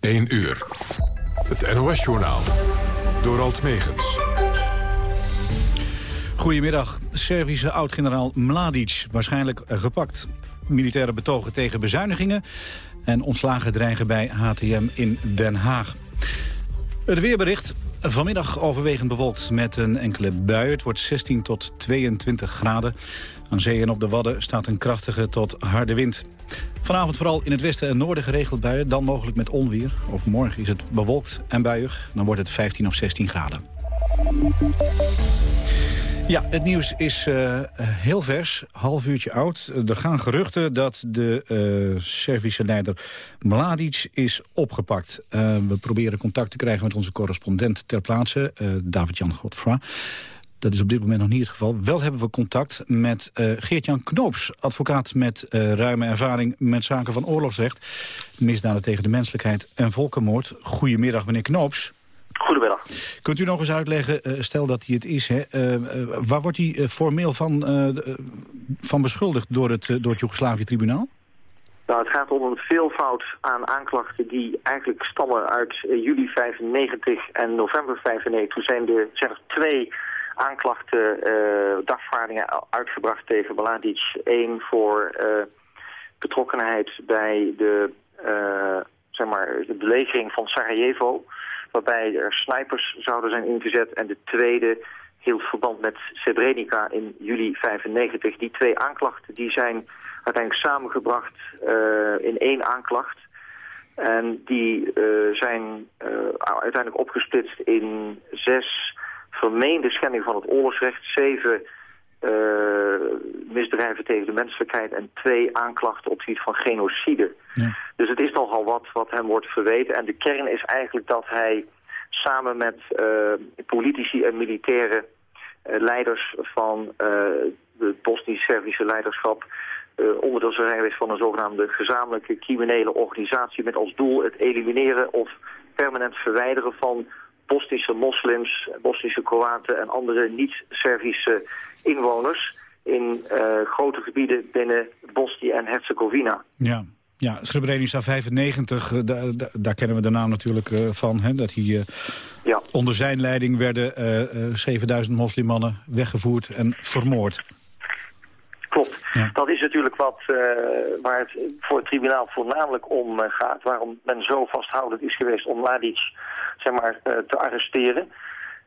1 uur. Het NOS-journaal. Door Alt Megens. Goedemiddag. Servische oud-generaal Mladic waarschijnlijk gepakt. Militairen betogen tegen bezuinigingen... en ontslagen dreigen bij HTM in Den Haag. Het weerbericht. Vanmiddag overwegend bewolkt met een enkele bui. Het wordt 16 tot 22 graden. Aan zee en op de Wadden staat een krachtige tot harde wind. Vanavond vooral in het westen en noorden geregeld buien, dan mogelijk met onweer. Ook morgen is het bewolkt en buiig, dan wordt het 15 of 16 graden. Ja, het nieuws is uh, heel vers, half uurtje oud. Er gaan geruchten dat de uh, Servische leider Mladic is opgepakt. Uh, we proberen contact te krijgen met onze correspondent ter plaatse, David-Jan Godfra. Dat is op dit moment nog niet het geval. Wel hebben we contact met uh, Geert-Jan Knoops, advocaat met uh, ruime ervaring met zaken van oorlogsrecht, misdaden tegen de menselijkheid en volkenmoord. Goedemiddag, meneer Knoops. Goedemiddag. Kunt u nog eens uitleggen, uh, stel dat hij het is, hè, waar wordt hij formeel van, van beschuldigd door het, door het Joegoslavië-tribunaal? Nou, het gaat om een veelvoud aan aanklachten die eigenlijk stammen uit juli 95 en november 95. Toen zijn, de, zijn er twee aanklachten, uh, dagvaardingen uitgebracht tegen Mladic. Eén voor uh, betrokkenheid bij de, uh, zeg maar, de belegering van Sarajevo, waarbij er snipers zouden zijn ingezet. En de tweede hield verband met Srebrenica in juli 95. Die twee aanklachten die zijn uiteindelijk samengebracht in één aanklacht. En die zijn uiteindelijk opgesplitst in zes vermeende schending van het oorlogsrecht, zeven uh, misdrijven tegen de menselijkheid en twee aanklachten op het gebied van genocide. Ja. Dus het is nogal wat wat hem wordt verweten. En de kern is eigenlijk dat hij samen met uh, politici en militaire uh, leiders van het Bosnisch-Servische leiderschap onderdeel zijn geweest van een zogenaamde gezamenlijke criminele organisatie met als doel het elimineren of permanent verwijderen van Bosnische moslims, Bosnische Kroaten en andere niet-Servische inwoners in uh, grote gebieden binnen Bosnië en Herzegovina. Ja. Ja, Srebrenica 95, uh, daar kennen we de naam natuurlijk uh, van. Hè, dat hier ja. onder zijn leiding werden 7000 moslimmannen weggevoerd en vermoord. Klopt. Ja. Dat is natuurlijk wat waar het voor het tribunaal voornamelijk om gaat. Waarom men zo vasthoudend is geweest om Mladic zeg maar, uh, te arresteren.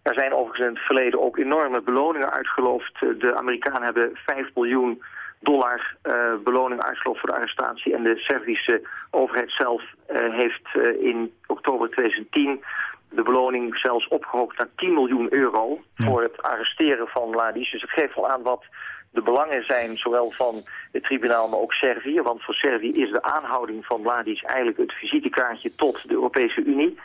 Er zijn overigens in het verleden ook enorme beloningen uitgeloofd. De Amerikanen hebben 5 miljoen dollar uh, beloning uitgeloofd voor de arrestatie. En de Servische overheid zelf uh, heeft in oktober 2010 de beloning zelfs opgehoogd naar 10 miljoen euro voor het arresteren van Mladic. Dus het geeft wel aan wat de belangen zijn, zowel van het tribunaal, maar ook Servië. Want voor Servië is de aanhouding van Mladic eigenlijk het visitekaartje tot de Europese Unie.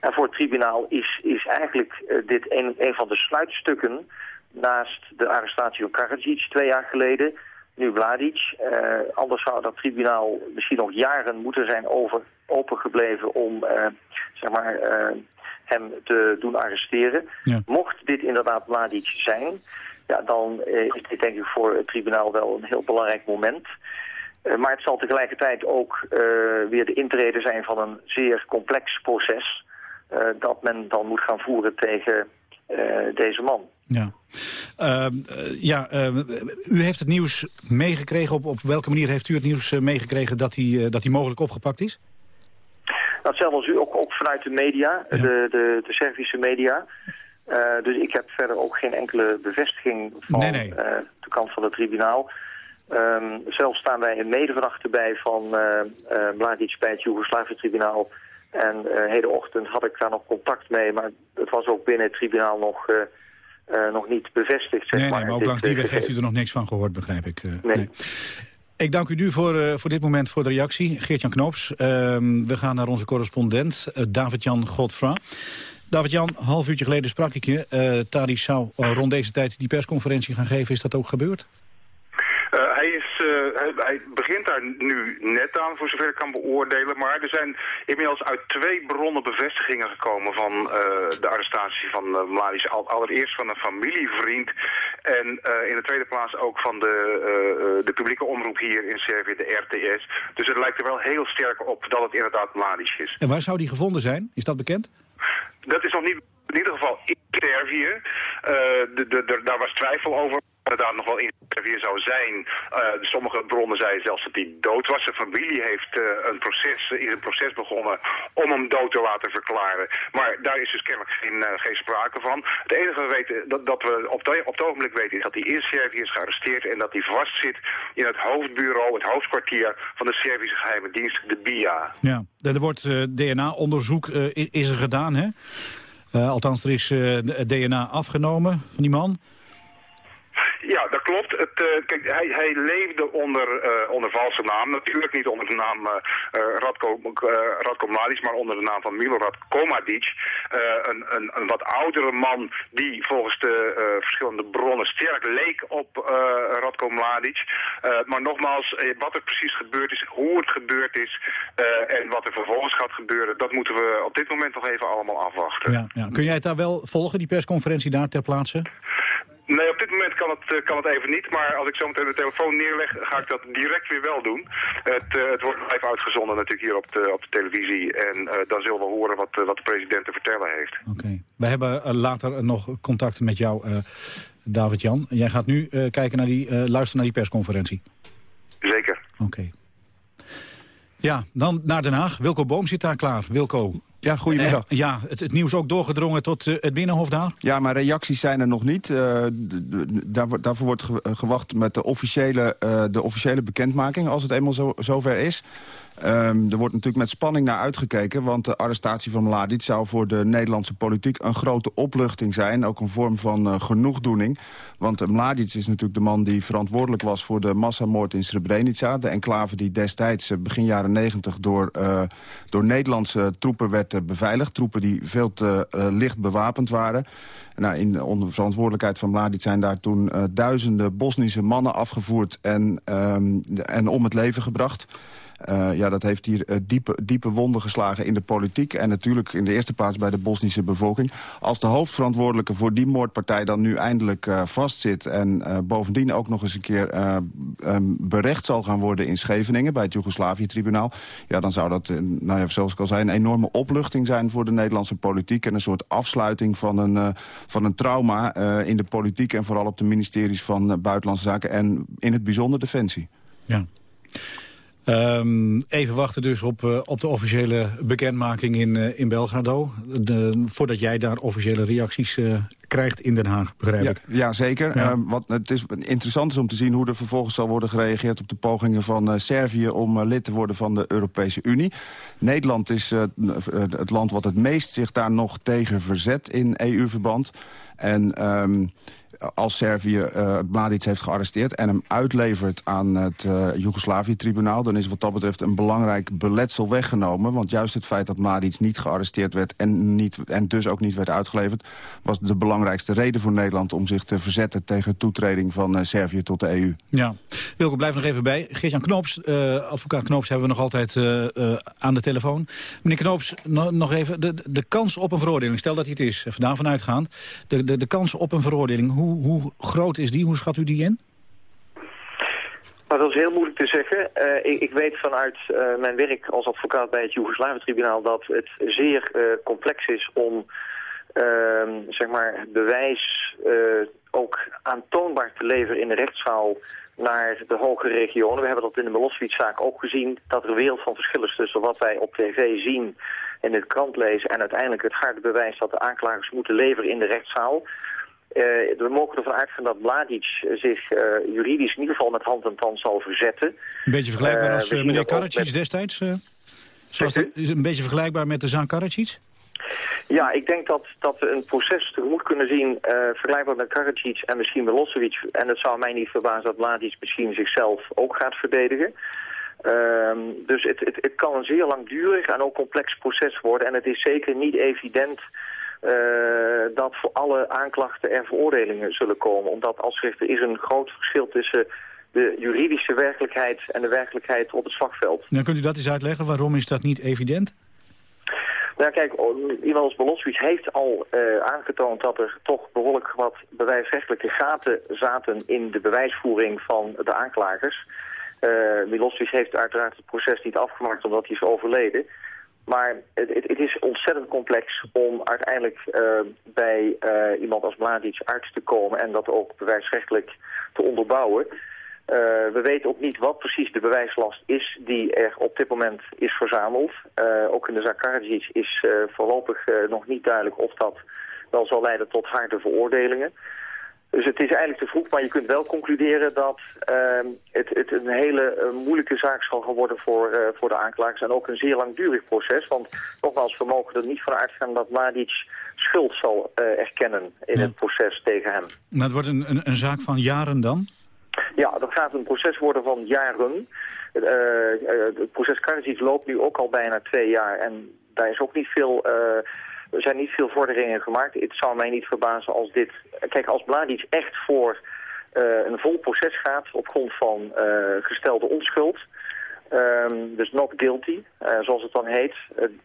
En voor het tribunaal is, is eigenlijk uh, dit een, een van de sluitstukken naast de arrestatie van Karadzic twee jaar geleden, nu Vladic. Uh, anders zou dat tribunaal misschien nog jaren moeten zijn over, opengebleven om uh, zeg maar, hem te doen arresteren. Ja. Mocht dit inderdaad Vladic zijn, ja, dan is dit denk ik voor het tribunaal wel een heel belangrijk moment. maar het zal tegelijkertijd ook weer de intrede zijn van een zeer complex proces... Dat men dan moet gaan voeren tegen deze man. Ja, uh, ja u heeft het nieuws meegekregen. Op, op welke manier heeft u het nieuws meegekregen dat hij, dat hij mogelijk opgepakt is? Hetzelfde als u, ook, ook vanuit de media, ja. de, de, de Servische media. Dus ik heb verder ook geen enkele bevestiging van nee, nee. de kant van het tribunaal. Um, zelf staan wij een medeverdachte bij van Mladic bij het Joegoslavië-tribunaal... En uh, hedenochtend had ik daar nog contact mee, maar het was ook binnen het tribunaal nog, uh, uh, nog niet bevestigd. Zeg nee, maar, nee, maar ook langs die weg heeft u er nog niks van gehoord, begrijp ik. Nee. nee. Ik dank u nu voor, voor dit moment voor de reactie. Geert-Jan Knoops, ehm, we gaan naar onze correspondent David-Jan Godfra. David-Jan, half uurtje geleden sprak ik je. Uh, Tadi zou rond deze tijd die persconferentie gaan geven. Is dat ook gebeurd? hij, is, hij, hij, begint daar nu net aan, voor zover ik kan beoordelen. Maar er zijn inmiddels uit twee bronnen bevestigingen gekomen van uh, de arrestatie van uh, Mladic. allereerst van een familievriend en in de tweede plaats ook van de, de publieke omroep hier in Servië, de RTS. Dus het lijkt er wel heel sterk op dat het inderdaad Mladic is. En waar zou die gevonden zijn? Is dat bekend? Dat is nog niet in ieder geval in Servië. de, daar was twijfel over daar nog wel in Servië zou zijn. Uh, sommige bronnen zeiden zelfs dat hij dood was. Zijn familie heeft uh, een proces, is een proces begonnen om hem dood te laten verklaren. Maar daar is dus kennelijk geen, uh, geen sprake van. Het enige we weten, dat, dat we op, op het ogenblik weten is dat hij in Servië is gearresteerd en dat hij vastzit in het hoofdbureau, het hoofdkwartier van de Servische geheime dienst, de BIA. Ja, er wordt DNA-onderzoek is er gedaan, hè? althans, er is DNA afgenomen van die man. Ja, dat klopt. Het, uh, kijk, hij, hij leefde onder, uh, onder valse naam. Natuurlijk niet onder de naam uh, Radko, Radko Mladic, maar onder de naam van Milorad Komadic. Een, een, een, wat oudere man die volgens de verschillende bronnen sterk leek op Radko Mladic. maar nogmaals, wat er precies gebeurd is, hoe het gebeurd is en wat er vervolgens gaat gebeuren, dat moeten we op dit moment nog even allemaal afwachten. Ja, ja. Kun jij het daar wel volgen, die persconferentie daar ter plaatse? Nee, op dit moment kan het, eh, kan het even niet. Maar als ik zo meteen de telefoon neerleg, ga ik dat direct weer wel doen. Het, uh, het wordt live uitgezonden natuurlijk hier op de, op de televisie. En uh, dan zullen we horen wat, wat de president te vertellen heeft. Oké. We hebben later nog contact met jou, David-Jan. Jij gaat nu kijken naar die, luisteren naar die persconferentie. Zeker. Oké. Ja, dan naar Den Haag. Wilco Boom zit daar klaar. Wilco, ja, goedemiddag. Eh, ja, het, het, nieuws ook doorgedrongen tot uh, het Binnenhof daar? Ja, maar reacties zijn er nog niet. Uh, daar, daarvoor wordt gewacht met de officiële, de officiële bekendmaking, als het eenmaal zo, zover is. Um, er wordt natuurlijk met spanning naar uitgekeken... want de arrestatie van Mladic zou voor de Nederlandse politiek... een grote opluchting zijn, ook een vorm van uh, genoegdoening. Want Mladic is natuurlijk de man die verantwoordelijk was... voor de massamoord in Srebrenica. De enclave die destijds, uh, begin jaren negentig... Door, door Nederlandse troepen werd beveiligd. Troepen die veel te licht bewapend waren. Nou, in, onder verantwoordelijkheid van Mladic zijn daar toen duizenden Bosnische mannen afgevoerd... en, um, en om het leven gebracht... Uh, ja, dat heeft hier uh, diepe, diepe wonden geslagen in de politiek... en natuurlijk in de eerste plaats bij de Bosnische bevolking. Als de hoofdverantwoordelijke voor die moordpartij dan nu eindelijk uh, vastzit... en bovendien ook nog eens een keer um, berecht zal gaan worden in Scheveningen... bij het Joegoslavië-tribunaal... ja, dan zou dat, nou ja, zoals ik al zei, een enorme opluchting zijn... voor de Nederlandse politiek en een soort afsluiting van een, van een trauma... in de politiek en vooral op de ministeries van Buitenlandse Zaken... en in het bijzonder Defensie. Ja. Um, even wachten dus op, uh, op de officiële bekendmaking in, uh, in Belgrado. De, voordat jij daar officiële reacties uh, krijgt in Den Haag, begrijp ja, ik. Ja, zeker. Ja. wat, het is interessant is om te zien hoe er vervolgens zal worden gereageerd... op de pogingen van Servië om lid te worden van de Europese Unie. Nederland is het land wat het meest zich daar nog tegen verzet in EU-verband. En... Um, als Servië uh, Mladic heeft gearresteerd... en hem uitlevert aan het uh, Joegoslavië-tribunaal... dan is wat dat betreft een belangrijk beletsel weggenomen. Want juist het feit dat Mladic niet gearresteerd werd... en, niet, en dus ook niet werd uitgeleverd... was de belangrijkste reden voor Nederland om zich te verzetten... tegen toetreding van uh, Servië tot de EU. Ja, Wilco, blijf nog even bij. Geert-Jan Knoops, advocaat Knoops, hebben we nog altijd aan de telefoon. Meneer Knoops, no nog even. De, de kans op een veroordeling, stel dat hij het is, even daarvan uitgaan. De, de, de kans op een veroordeling, hoe hoe, groot is die? Hoe schat u die in? Nou, dat is heel moeilijk te zeggen. Uh, ik, ik, weet vanuit uh, mijn werk als advocaat bij het Joegoslavië-tribunaal dat het zeer uh, complex is om ehm, zeg maar bewijs ook aantoonbaar te leveren in de rechtszaal naar de hoge regionen. We hebben dat in de Milosevic-zaak ook gezien, dat er een wereld van verschil is tussen wat wij op tv zien en in de krant lezen en uiteindelijk het harde bewijs dat de aanklagers moeten leveren in de rechtszaal. We mogen ervan uitgaan dat Mladic zich uh, juridisch in ieder geval met hand en tand zal verzetten. Een beetje vergelijkbaar als meneer Karadzic met... destijds? zoals dat, is het een beetje vergelijkbaar met de zaak Karadzic? Ja, ik denk dat, dat we een proces tegemoet kunnen zien, vergelijkbaar met Karadzic en misschien Milosevic. En het zou mij niet verbazen dat Mladic misschien zichzelf ook gaat verdedigen. Ehm, dus het, het, het kan een zeer langdurig en ook complex proces worden. En het is zeker niet evident uh, dat voor alle aanklachten er veroordelingen zullen komen. Omdat als er is een groot verschil tussen de juridische werkelijkheid en de werkelijkheid op het slagveld. Dan kunt u dat eens uitleggen? Waarom is dat niet evident? Nou kijk, iemand als Milosevic heeft al uh, aangetoond dat er toch behoorlijk wat bewijsrechtelijke gaten zaten in de bewijsvoering van de aanklagers. Uh, Milosevic heeft uiteraard het proces niet afgemaakt omdat hij is overleden. Maar het, het, is ontzettend complex om uiteindelijk uh, bij iemand als Mladic uit te komen en dat ook bewijsrechtelijk te onderbouwen. Uh, we weten ook niet wat precies de bewijslast is die er op dit moment is verzameld. Ook in de zaak Karadzic is voorlopig nog niet duidelijk of dat wel zal leiden tot harde veroordelingen. Dus het is eigenlijk te vroeg, maar je kunt wel concluderen dat ehm, het, het, een hele moeilijke zaak zal gaan worden voor, voor de aanklagers. En ook een zeer langdurig proces, want nogmaals, we mogen er niet van uitgaan dat Mladic schuld zal erkennen in ja. het proces tegen hem. Maar het wordt een, een, een zaak van jaren dan? Ja, dat gaat een proces worden van jaren. Uh, het proces Karadzic loopt nu ook al bijna twee jaar. En daar is ook niet veel, uh, er zijn niet veel vorderingen gemaakt. Het zou mij niet verbazen als dit... Kijk, als Mladic echt voor uh, een vol proces gaat op grond van gestelde onschuld... Um, dus not guilty, uh, zoals het dan heet.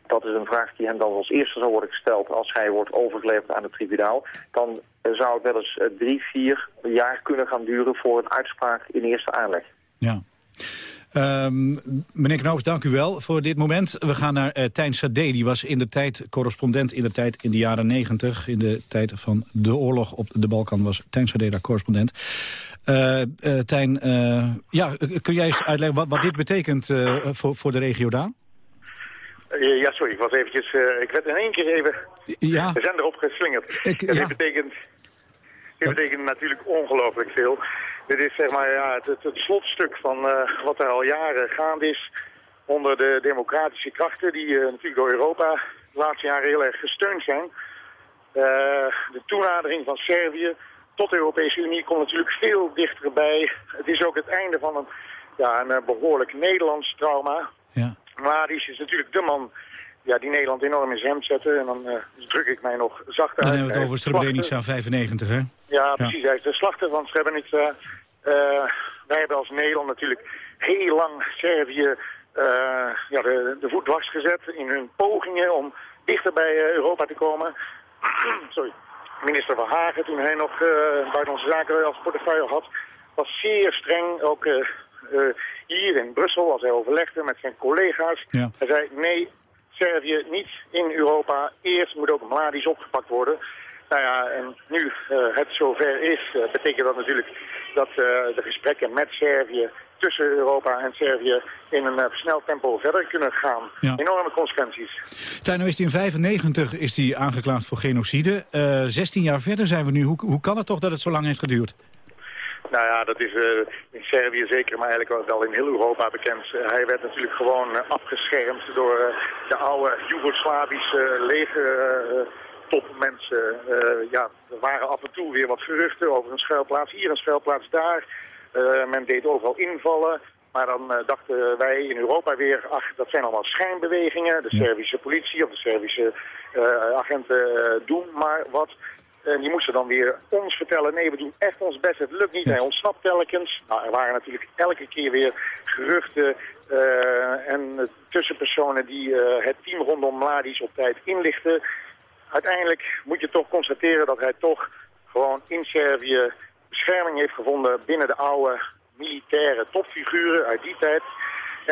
Dat is een vraag die hem dan als eerste zal worden gesteld als hij wordt overgeleverd aan het tribunaal. Dan zou het wel eens drie, vier jaar kunnen gaan duren voor een uitspraak in eerste aanleg. Ja. Um, meneer Knoops, dank u wel voor dit moment. We gaan naar uh, Tijn Sade. Die was in de tijd correspondent in de tijd in de jaren negentig. In de tijd van de oorlog op de Balkan was Tijn Sade daar correspondent. Uh, uh, Tijn, ja, kun jij eens uitleggen wat, wat dit betekent voor, voor de regio daar? ja, sorry, ik was eventjes... ik werd in één keer even ja. de zender opgeslingerd. Ik, ja. betekent... Dit betekent natuurlijk ongelooflijk veel. Dit is zeg maar ja, het, het, het slotstuk van uh, wat er al jaren gaande is onder de democratische krachten die uh, natuurlijk door Europa de laatste jaren heel erg gesteund zijn. Uh, de toenadering van Servië tot de Europese Unie komt natuurlijk veel dichterbij. Het is ook het einde van een, ja, een behoorlijk Nederlands trauma. Ja. Is natuurlijk de man ja, die Nederland enorm in zijn hemd zetten. En dan uh, druk ik mij nog zachter Dan uit. hebben we het over Srebrenica 95, hè? Ja, precies. Hij is de slachter van Srebrenica. Uh, wij hebben als Nederland natuurlijk heel lang Servië uh, ja, de, de voet dwars gezet in hun pogingen om dichter bij Europa te komen. Sorry. Minister van Hagen, toen hij nog buitenlandse zaken als portefeuille had, was zeer streng. Ook hier in Brussel, als hij overlegde met zijn collega's. Ja. Hij zei, nee, Servië niet in Europa. Eerst moet ook Mladic opgepakt worden. Nou ja, en nu uh, het zover is, uh, betekent dat natuurlijk dat uh, de gesprekken met Servië, tussen Europa en Servië, in een versneld tempo verder kunnen gaan. Ja. Enorme consequenties. Tijn, is in 95 is hij aangeklaagd voor genocide. 16 jaar verder zijn we nu. Hoe, hoe kan het toch dat het zo lang heeft geduurd? Nou ja, dat is uh, in Servië zeker, maar eigenlijk wel in heel Europa bekend. Uh, hij werd natuurlijk gewoon uh, afgeschermd door de oude Joegoslavische leger topmensen. ja, er waren af en toe weer wat geruchten over een schuilplaats hier, een schuilplaats daar. men deed overal invallen. Maar dan dachten wij in Europa weer, ach, dat zijn allemaal schijnbewegingen. De Servische politie of de Servische agenten doen maar wat. En die moesten dan weer ons vertellen, nee, we doen echt ons best, het lukt niet, hij ontsnapt telkens. Nou, er waren natuurlijk elke keer weer geruchten uh, en tussenpersonen die uh, het team rondom Mladic op tijd inlichten. Uiteindelijk moet je toch constateren dat hij toch gewoon in Servië bescherming heeft gevonden binnen de oude militaire topfiguren uit die tijd.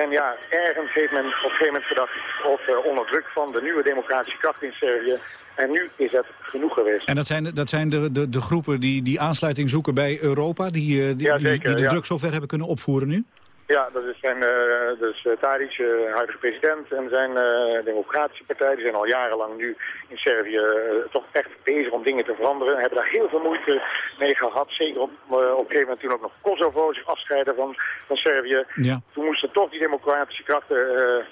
En ja, ergens heeft men op een gegeven moment gedacht, of uh, onder druk van de nieuwe democratische kracht in Servië. En nu is het genoeg geweest. En dat zijn, dat zijn de, de, de groepen die, die aansluiting zoeken bij Europa, die, die, ja, die, de ja. druk zover hebben kunnen opvoeren nu? Ja, dat is zijn uh, dus, Tadic, uh, huidige president, en zijn uh, democratische partij. Die zijn al jarenlang nu in Servië toch echt bezig om dingen te veranderen. Hebben daar heel veel moeite mee gehad. Zeker op, op een gegeven moment toen ook nog Kosovo zich afscheiden van, van Servië. Ja. Toen moesten toch die democratische krachten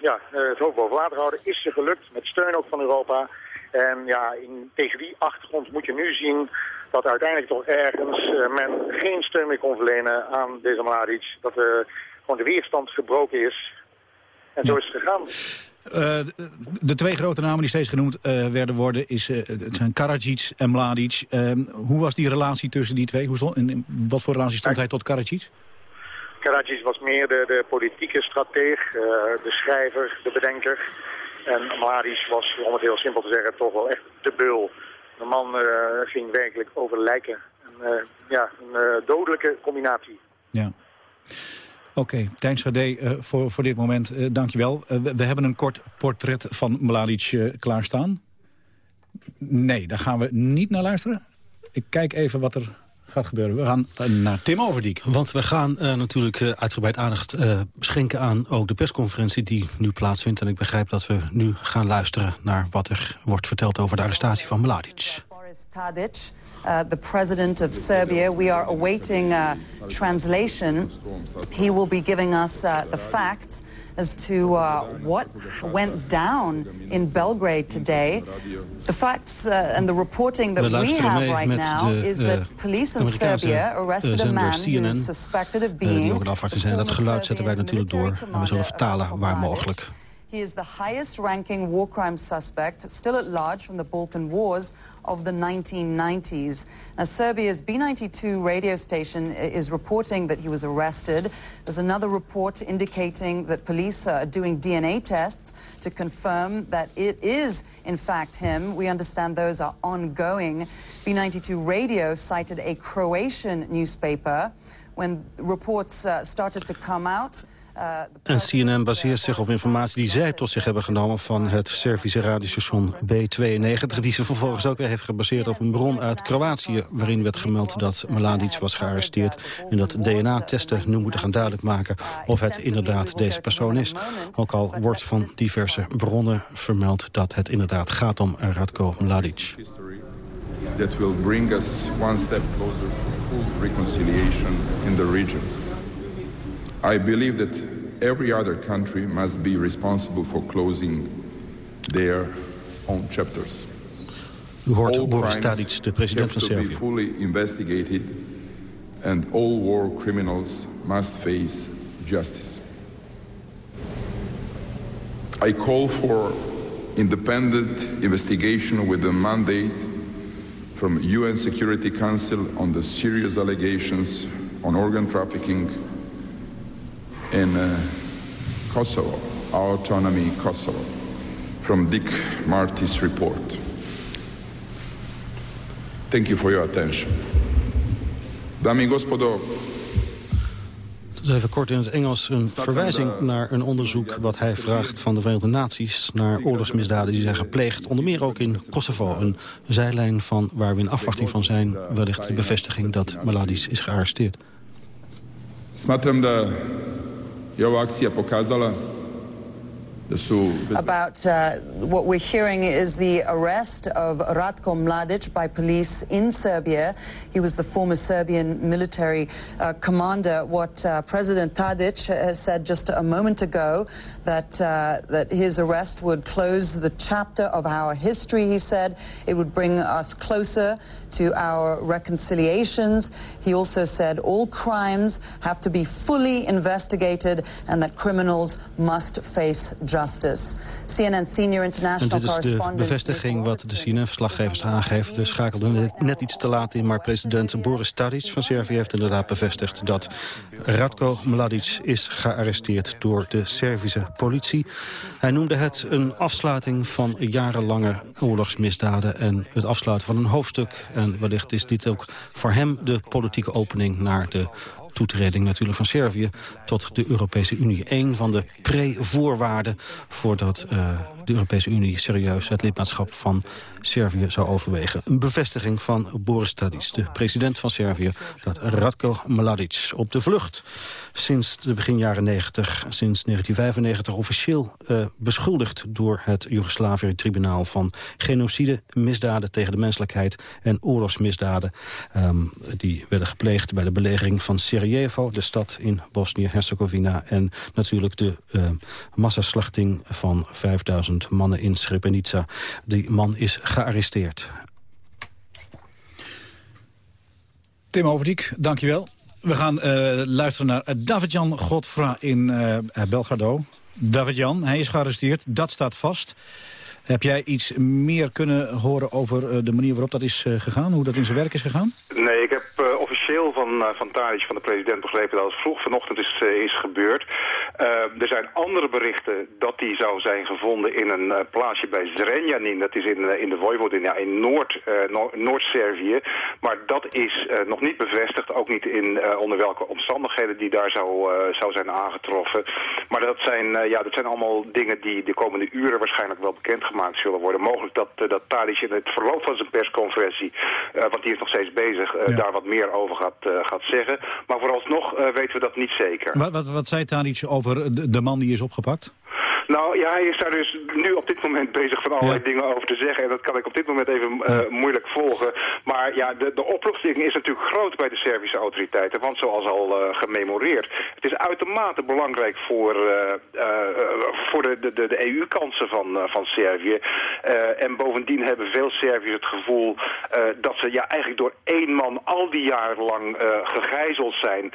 ja, het hoofd boven water houden. Is ze gelukt, met steun ook van Europa. En ja, in, tegen die achtergrond moet je nu zien dat uiteindelijk toch ergens men geen steun meer kon verlenen aan deze Mladic. Dat gewoon de weerstand gebroken is. En Ja. zo is het gegaan. Uh, de twee grote namen die steeds genoemd uh, werden worden, is, uh, het zijn Karadzic en Mladic. hoe was die relatie tussen die twee? Hoe stond, in, in wat voor relatie stond hij tot Karadzic? Karadzic was meer de, de politieke strateeg, de schrijver, de bedenker. En Mladic was, om het heel simpel te zeggen, toch wel echt de beul. De man ging werkelijk over lijken. En, ja, een dodelijke combinatie. Ja. Oké, okay, Tijn uh, voor, voor dit moment, uh, dankjewel. Uh, we, hebben een kort portret van Mladic klaarstaan. Nee, daar gaan we niet naar luisteren. Ik kijk even wat er gaat gebeuren. We gaan naar Tim Overdiek. Want we gaan natuurlijk uitgebreid aandacht schenken aan ook de persconferentie die nu plaatsvindt. En ik begrijp dat we nu gaan luisteren naar wat er wordt verteld over de arrestatie van Mladic. Tadic, uh, the president of Serbia. We are awaiting uh, translation. He will be giving us uh, the facts as to uh, what went down in Belgrade today. The facts uh, and the reporting that we have right now de, is that uh, police in Serbia arrested a man who is suspected of being... Uh, die Dat geluid zetten wij natuurlijk door en we zullen vertalen waar mogelijk. He is the highest ranking war crime suspect, still at large from the Balkan Wars of the 1990s. Now, Serbia's B92 radio station is reporting that he was arrested. There's another report indicating that police are doing DNA tests to confirm that it is, in fact, him. We understand those are ongoing. B92 radio cited a Croatian newspaper when reports uh, started to come out. En CNN baseert zich op informatie die zij tot zich hebben genomen... van het Servische radiostation B92... die ze vervolgens ook weer heeft gebaseerd op een bron uit Kroatië... waarin werd gemeld dat Mladic was gearresteerd... en dat DNA-testen nu moeten gaan duidelijk maken... of het inderdaad deze persoon is. Ook al wordt van diverse bronnen vermeld dat het inderdaad gaat om Radko Mladic. That will bring us one closer reconciliation in the region. I believe that every other country must be responsible for closing their own chapters. U hoort all Boris Tadic, de president van Servië. be fully investigated and all war criminals must face justice. I call for independent investigation with a mandate from UN Security Council on the serious allegations on organ trafficking in uh, Kosovo, autonomy Kosovo, from Dick Marty's report. Thank you for your attention. Dame en gospodo, Dus even kort in het Engels een verwijzing naar een onderzoek... wat hij vraagt van de Verenigde Naties naar oorlogsmisdaden die zijn gepleegd. Onder meer ook in Kosovo. Een zijlijn van waar we in afwachting van zijn... wellicht de bevestiging dat Mladic is gearresteerd. Smatram da je ova akcija pokazala about uh, what we're hearing is the arrest of Ratko Mladic by police in Serbia. He was the former Serbian military uh, commander. What uh, President Tadic has said just a moment ago that uh, that his arrest would close the chapter of our history. He said it would bring us closer to our reconciliations. He also said all crimes have to be fully investigated and that criminals must face justice. CNN senior international en dit is de bevestiging wat de CNN-verslaggevers aangeven. We schakelden net, net iets te laat in, maar president Boris Tadic van Servië heeft inderdaad bevestigd dat Radko Mladic is gearresteerd door de Servische politie. Hij noemde het een afsluiting van jarenlange oorlogsmisdaden en het afsluiten van een hoofdstuk en wellicht is dit ook voor hem de politieke opening naar de toetreding natuurlijk van Servië tot de Europese Unie. Een van de pre-voorwaarden voordat uh, de Europese Unie serieus het lidmaatschap van Servië zou overwegen. Een bevestiging van Boris Tadic, de president van Servië, dat Radko Mladic op de vlucht sinds de begin jaren 90, sinds 1995 officieel uh, beschuldigd door het Joegoslavië-tribunaal van genocide, misdaden tegen de menselijkheid en oorlogsmisdaden. Um, die werden gepleegd bij de belegering van Sarajevo, de stad in Bosnië-Herzegovina en natuurlijk de uh, massaslachting van 5000 mannen in Srebrenica. Die man is gearresteerd. Tim Overdiek, dankjewel. We gaan uh, luisteren naar David-Jan Godfra in uh, Belgrado. David-Jan, hij is gearresteerd, dat staat vast. Heb jij iets meer kunnen horen over uh, de manier waarop dat is gegaan? Hoe dat in zijn werk is gegaan? Nee, ik heb officieel van, uh, van Tadic, van de president, begrepen dat het vroeg vanochtend is, is gebeurd. er zijn andere berichten dat hij zou zijn gevonden in een plaatsje bij Zrenjanin. Dat is in, in de Vojvodina, in Noord, Noord-Servië. maar dat is nog niet bevestigd, ook niet in onder welke omstandigheden die daar zou, zou zijn aangetroffen. Maar dat zijn, ja, dat zijn allemaal dingen die de komende uren waarschijnlijk wel bekendgemaakt zullen worden. Mogelijk dat, dat Tadic in het verloop van zijn persconferentie, want die is nog steeds bezig, daar wat meer over gaat, gaat zeggen. Maar vooralsnog weten we dat niet zeker. Wat, wat, wat zei Tadic over de man die is opgepakt? Nou ja, hij is daar dus nu op dit moment bezig van allerlei dingen over te zeggen. En dat kan ik op dit moment even uh, moeilijk volgen. Maar ja, de, de opluchting is natuurlijk groot bij de Servische autoriteiten. Want zoals al uh, gememoreerd, het is uitermate belangrijk voor, uh, voor de, de, de EU-kansen van, van Servië. en bovendien hebben veel Serviërs het gevoel dat ze ja, eigenlijk door één man al die jaren lang gegijzeld zijn.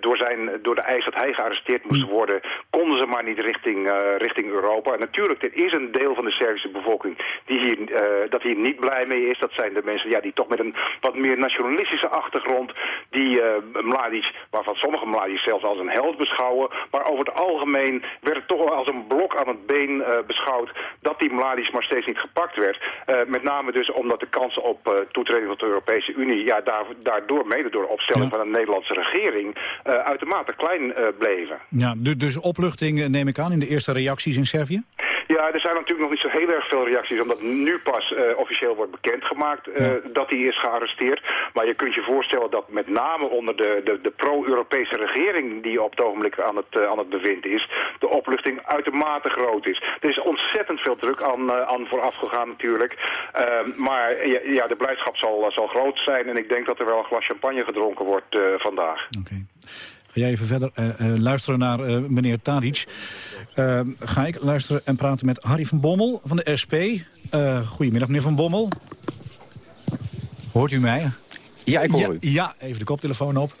door, zijn, door de eis dat hij gearresteerd moest hm. worden, konden ze maar niet richting eh, richting Europa. En natuurlijk, er is een deel van de Servische bevolking die hier, uh, dat hier niet blij mee is. Dat zijn de mensen ja, die toch met een wat meer nationalistische achtergrond, die uh, Mladic, waarvan sommige Mladic zelfs als een held beschouwen. Maar over het algemeen werd het toch wel als een blok aan het been beschouwd dat die Mladic maar steeds niet gepakt werd. met name dus omdat de kansen op toetreding tot de Europese Unie, ja, daar, daardoor, mede door de opstelling van een Nederlandse regering, uitermate klein bleven. Ja, dus, dus opluchting neem ik aan in de eerste reacties in Servië? Ja, er zijn natuurlijk nog niet zo heel erg veel reacties... omdat nu pas uh, officieel wordt bekendgemaakt uh, dat hij is gearresteerd. Maar je kunt je voorstellen dat met name onder de, de, de pro-Europese regering... die op het ogenblik aan het, uh, aan het bevinden is... de opluchting uitermate groot is. Er is ontzettend veel druk aan, aan vooraf gegaan natuurlijk. Maar ja, ja, de blijdschap zal, zal groot zijn... en ik denk dat er wel een glas champagne gedronken wordt vandaag. Oké. Ga jij even verder luisteren naar meneer Tadic. Ga ik luisteren en praten met Harry van Bommel van de SP. Goedemiddag, meneer van Bommel. Hoort u mij? Ja, ik hoor u. Ja, even de koptelefoon op.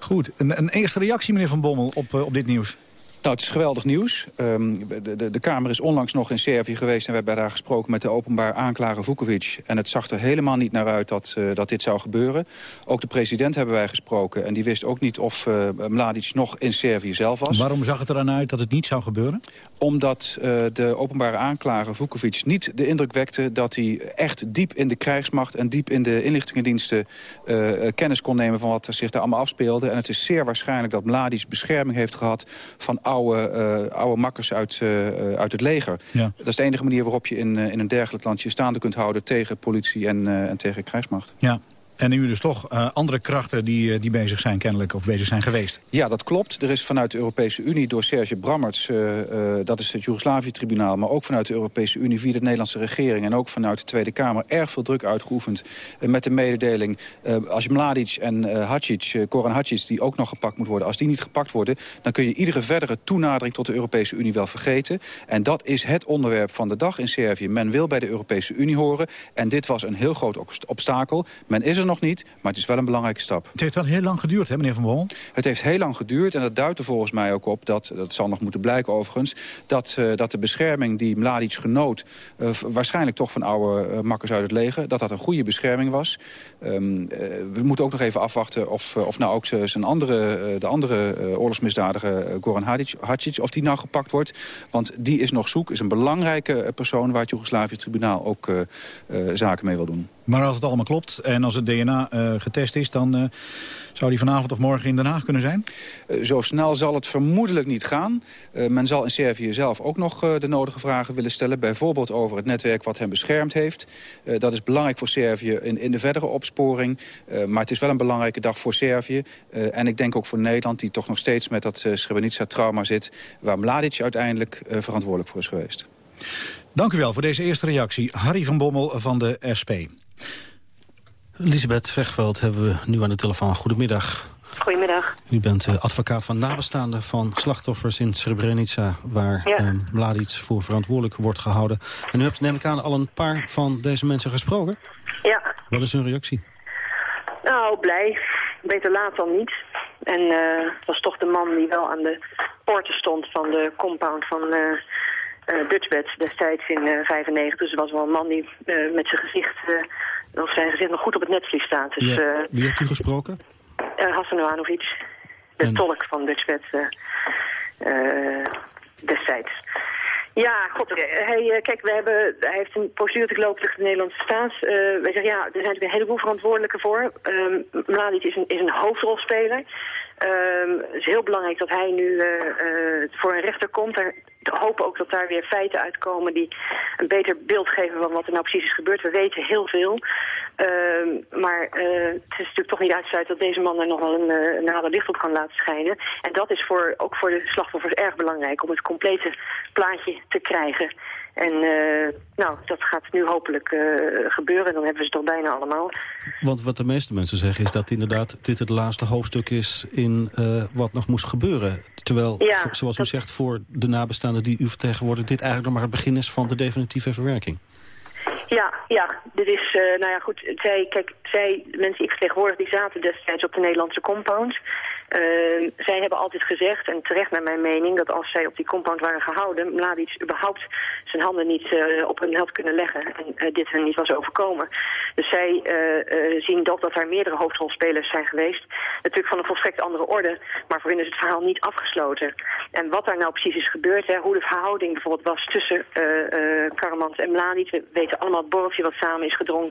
Goed, een, een eerste reactie, meneer van Bommel, op, op dit nieuws. Nou, het is geweldig nieuws. Um, de, de, de, Kamer is onlangs nog in Servië geweest... en we hebben daar gesproken met de openbaar aanklager Vukovic. En het zag er helemaal niet naar uit dat, uh, dat dit zou gebeuren. Ook de president hebben wij gesproken. En die wist ook niet of uh, Mladic nog in Servië zelf was. Waarom zag het er aan uit dat het niet zou gebeuren? Omdat uh, de openbare aanklager Vukovic niet de indruk wekte... dat hij echt diep in de krijgsmacht en diep in de inlichtingendiensten... kennis kon nemen van wat er zich daar allemaal afspeelde. En het is zeer waarschijnlijk dat Mladic bescherming heeft gehad... van oude, uh, oude makkers uit, uh, uit het leger. Ja. Dat is de enige manier waarop je in, in een dergelijk land je staande kunt houden... tegen politie en, en tegen krijgsmacht. Ja. En nu dus toch uh, andere krachten die, die bezig zijn kennelijk, of bezig zijn geweest. Ja, dat klopt. Er is vanuit de Europese Unie door Serge Brammerts... Uh, dat is het Joegoslavië-tribunaal... maar ook vanuit de Europese Unie via de Nederlandse regering... en ook vanuit de Tweede Kamer erg veel druk uitgeoefend... met de mededeling, als Mladic en Hadjic, Koran Hadjic... die ook nog gepakt moet worden, als die niet gepakt worden... dan kun je iedere verdere toenadering tot de Europese Unie wel vergeten. En dat is het onderwerp van de dag in Servië. Men wil bij de Europese Unie horen. En dit was een heel groot obstakel. Men is er nog nog niet, maar het is wel een belangrijke stap. Het heeft wel heel lang geduurd, hè, meneer Van Bommel? Het heeft heel lang geduurd en dat duidt er volgens mij ook op... dat, dat zal nog moeten blijken overigens... dat, uh, dat de bescherming die Mladic genoot... Uh, waarschijnlijk toch van oude uh, makkers uit het leger... dat dat een goede bescherming was. Um, we moeten ook nog even afwachten of, of nou ook zijn andere, de andere oorlogsmisdadiger... Goran Hadjic, of die nou gepakt wordt. Want die is nog zoek, is een belangrijke persoon... waar het Joegoslavië-tribunaal ook zaken mee wil doen. Maar als het allemaal klopt en als het DNA uh, getest is... dan uh, zou die vanavond of morgen in Den Haag kunnen zijn? Uh, zo snel zal het vermoedelijk niet gaan. men zal in Servië zelf ook nog de nodige vragen willen stellen. Bijvoorbeeld over het netwerk wat hem beschermd heeft. dat is belangrijk voor Servië in, in de verdere opsporing. maar het is wel een belangrijke dag voor Servië. en ik denk ook voor Nederland, die toch nog steeds met dat Srebrenica-trauma zit... waar Mladic uiteindelijk verantwoordelijk voor is geweest. Dank u wel voor deze eerste reactie. Harry van Bommel van de SP. Elisabeth Vegveld hebben we nu aan de telefoon. Goedemiddag. Goedemiddag. U bent uh, advocaat van nabestaanden van slachtoffers in Srebrenica... waar ja. uh, Mladic voor verantwoordelijk wordt gehouden. En u hebt neem ik aan al een paar van deze mensen gesproken? Ja. Wat is hun reactie? Nou, blij. Beter laat dan niet. En uh, het was toch de man die wel aan de poorten stond van de compound van uh, Dutchbed destijds in 1995. dus er was wel een man die met zijn gezicht of zijn gezicht nog goed op het netvlies staat. Dus, ja. Wie hebt u gesproken? Uh, Hasananovic, de en... tolk van Dutchbed uh, destijds. Ja, god, hij, kijk, we hebben, hij heeft een procedure te lopen tegen de Nederlandse staat. Uh, wij zeggen, ja, er zijn natuurlijk een heleboel verantwoordelijken voor. Um, Mladic is een, is een hoofdrolspeler. Um, het is heel belangrijk dat hij nu uh, uh, voor een rechter komt. We hopen ook dat daar weer feiten uitkomen die een beter beeld geven van wat er nou precies is gebeurd. We weten heel veel. Uh, maar uh, het is natuurlijk toch niet uitsluiten dat deze man er nog wel een, een nader licht op kan laten schijnen. En dat is voor, ook voor de slachtoffers erg belangrijk om het complete plaatje te krijgen. En uh, nou, dat gaat nu hopelijk uh, gebeuren. En dan hebben we ze toch bijna allemaal. Want wat de meeste mensen zeggen is dat inderdaad dit het laatste hoofdstuk is in uh, wat nog moest gebeuren. Terwijl, ja, zoals u zegt, voor de nabestaanden die u vertegenwoordigt... dit eigenlijk nog maar het begin is van de definitieve verwerking. Ja, ja, dit is, uh, nou ja goed, zij, kijk, zij, mensen die ik vertegenwoordig, die zaten destijds op de Nederlandse compound. Uh, zij hebben altijd gezegd, en terecht naar mijn mening, dat als zij op die compound waren gehouden, Mladic überhaupt zijn handen niet uh, op hun held kunnen leggen en uh, dit hen niet was overkomen. Dus zij zien dat dat er meerdere hoofdrolspelers zijn geweest. Natuurlijk van een volstrekt andere orde, maar voor hen is het verhaal niet afgesloten. En wat daar nou precies is gebeurd, hè, hoe de verhouding bijvoorbeeld was tussen Karamans en Mladic. We weten allemaal het borreltje wat samen is gedronken.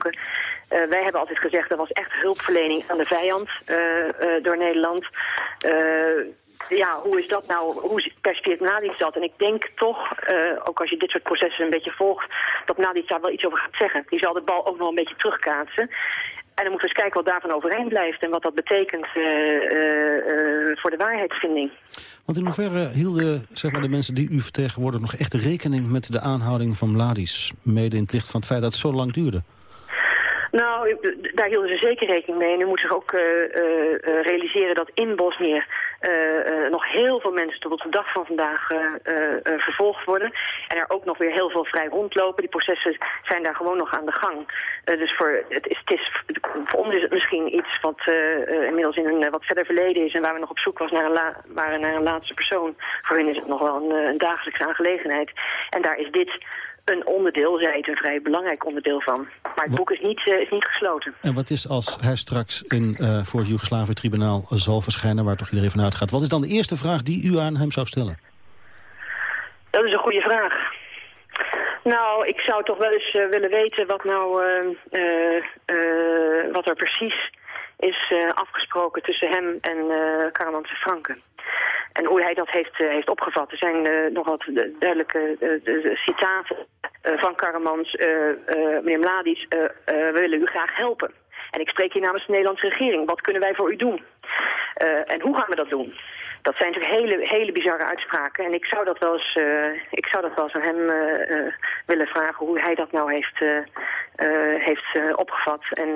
Wij hebben altijd gezegd, dat was echt hulpverlening aan de vijand door Nederland. Ja, hoe is dat nou, hoe percipieert Nadic dat? En ik denk toch, ook als je dit soort processen een beetje volgt, dat Nadic daar wel iets over gaat zeggen. Die zal de bal ook nog een beetje terugkaatsen. En dan moeten we eens kijken wat daarvan overeind blijft en wat dat betekent voor de waarheidsvinding. Want in hoeverre hielden zeg maar, de mensen die u vertegenwoordigen nog echt rekening met de aanhouding van Mladic, mede in het licht van het feit dat het zo lang duurde? Nou, daar hielden ze zeker rekening mee. En u moet zich ook uh, uh, realiseren dat in Bosnië nog heel veel mensen tot op de dag van vandaag vervolgd worden. En er ook nog weer heel veel vrij rondlopen. Die processen zijn daar gewoon nog aan de gang. dus voor, het is, het is, voor ons is het misschien iets wat inmiddels in een wat verder verleden is... en waar we nog op zoek was naar een, la, waren naar een laatste persoon. Voor hen is het nog wel een dagelijkse aangelegenheid. En daar is dit een onderdeel, zij het een vrij belangrijk onderdeel van. Maar het boek is niet, uh, is niet gesloten. En wat is als hij straks in, uh, voor het Joegoslavië-tribunaal zal verschijnen... waar toch iedereen van uitgaat? Wat is dan de eerste vraag die u aan hem zou stellen? Dat is een goede vraag. Nou, ik zou toch wel eens uh, willen weten wat nou, wat er precies is afgesproken tussen hem en uh, Karamanse Franken. En hoe hij dat heeft, uh, heeft opgevat. Er zijn uh, nog wat duidelijke uh, citaten van Karamans. meneer Mladic, we willen u graag helpen. En ik spreek hier namens de Nederlandse regering. Wat kunnen wij voor u doen? En hoe gaan we dat doen? Dat zijn natuurlijk hele, hele bizarre uitspraken. En ik zou dat wel eens, ik zou dat wel eens aan hem willen vragen hoe hij dat nou heeft, heeft opgevat. En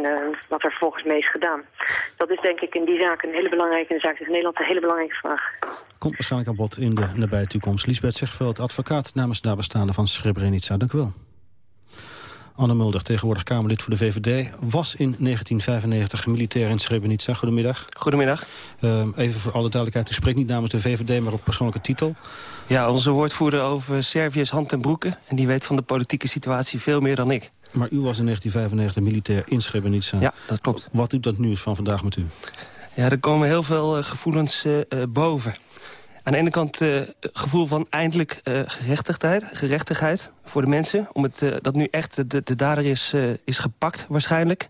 wat er vervolgens mee is gedaan. Dat is denk ik in die zaak een hele belangrijke, in de zaak in Nederland een hele belangrijke vraag. Komt waarschijnlijk aan bod in de nabije toekomst. Lisbeth Zegveld, advocaat namens nabestaanden van Srebrenica. Dank u wel. Anne Mulder, tegenwoordig Kamerlid voor de VVD... was in 1995 militair in Srebrenica. Goedemiddag. Goedemiddag. Uh, even voor alle duidelijkheid, u spreekt niet namens de VVD, maar op persoonlijke titel. Ja, onze woordvoerder over Servië is hand en broeken. En die weet van de politieke situatie veel meer dan ik. Maar u was in 1995 militair in Srebrenica. Ja, dat klopt. Wat doet dat nieuws van vandaag met u? Ja, er komen heel veel uh, gevoelens uh, boven. Aan de ene kant uh, gevoel van eindelijk uh, gerechtigheid, gerechtigheid voor de mensen. Om het, uh, dat nu echt de, de dader is, is gepakt waarschijnlijk.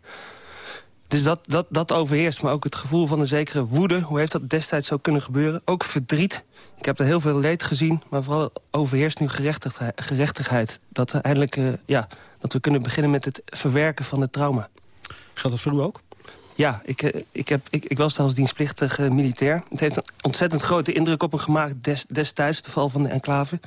Dus dat, dat, dat overheerst, maar ook het gevoel van een zekere woede. Hoe heeft dat destijds zo kunnen gebeuren? Ook verdriet. Ik heb er heel veel leed gezien, maar vooral overheerst nu gerechtigheid. gerechtigheid. Dat, eindelijk, ja, dat we kunnen beginnen met het verwerken van het trauma. Gaat dat voor u ook? Ja, ik, eh, ik, heb, ik, ik was trouwens dienstplichtig uh, militair. Het heeft een ontzettend grote indruk op me gemaakt des, destijds, de val van de enclave.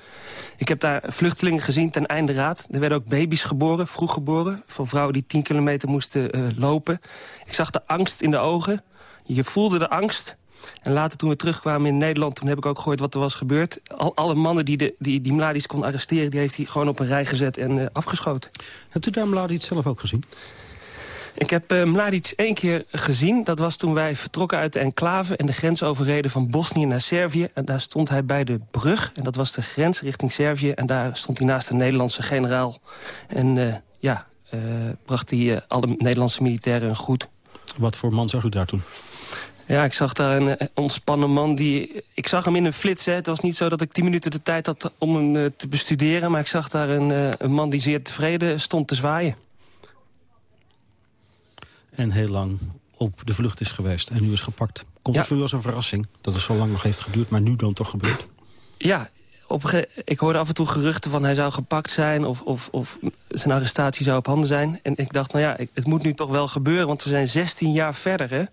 Ik heb daar vluchtelingen gezien ten einde raad. Er werden ook baby's geboren, vroeg geboren, van vrouwen die 10 kilometer moesten uh, lopen. Ik zag de angst in de ogen. Je voelde de angst. En later toen we terugkwamen in Nederland, toen heb ik ook gehoord wat er was gebeurd. Al, alle mannen die, de, die, die Mladic kon arresteren, die heeft hij gewoon op een rij gezet en afgeschoten. Hebt u daar Mladic zelf ook gezien? Ik heb uh, Mladic één keer gezien. Dat was toen wij vertrokken uit de enclave... en de grens overreden van Bosnië naar Servië. En daar stond hij bij de brug. En dat was de grens richting Servië. En daar stond hij naast de Nederlandse generaal. En uh, ja, uh, bracht hij alle Nederlandse militairen een groet. Wat voor man zag u daar toen? Ja, ik zag daar een eh, ontspannen man die... Ik zag hem in een flits, hè. Het was niet zo dat ik tien minuten de tijd had om hem eh, te bestuderen... maar ik zag daar een, eh, een man die zeer tevreden stond te zwaaien. En heel lang op de vlucht is geweest en nu is gepakt. Komt Ja. het voor u als een verrassing dat het zo lang nog heeft geduurd... maar nu dan toch gebeurt? Ja, op ik hoorde af en toe geruchten van hij zou gepakt zijn... Of, of, of zijn arrestatie zou op handen zijn. En ik dacht, nou ja, het moet nu toch wel gebeuren... want we zijn 16 jaar verder, hè.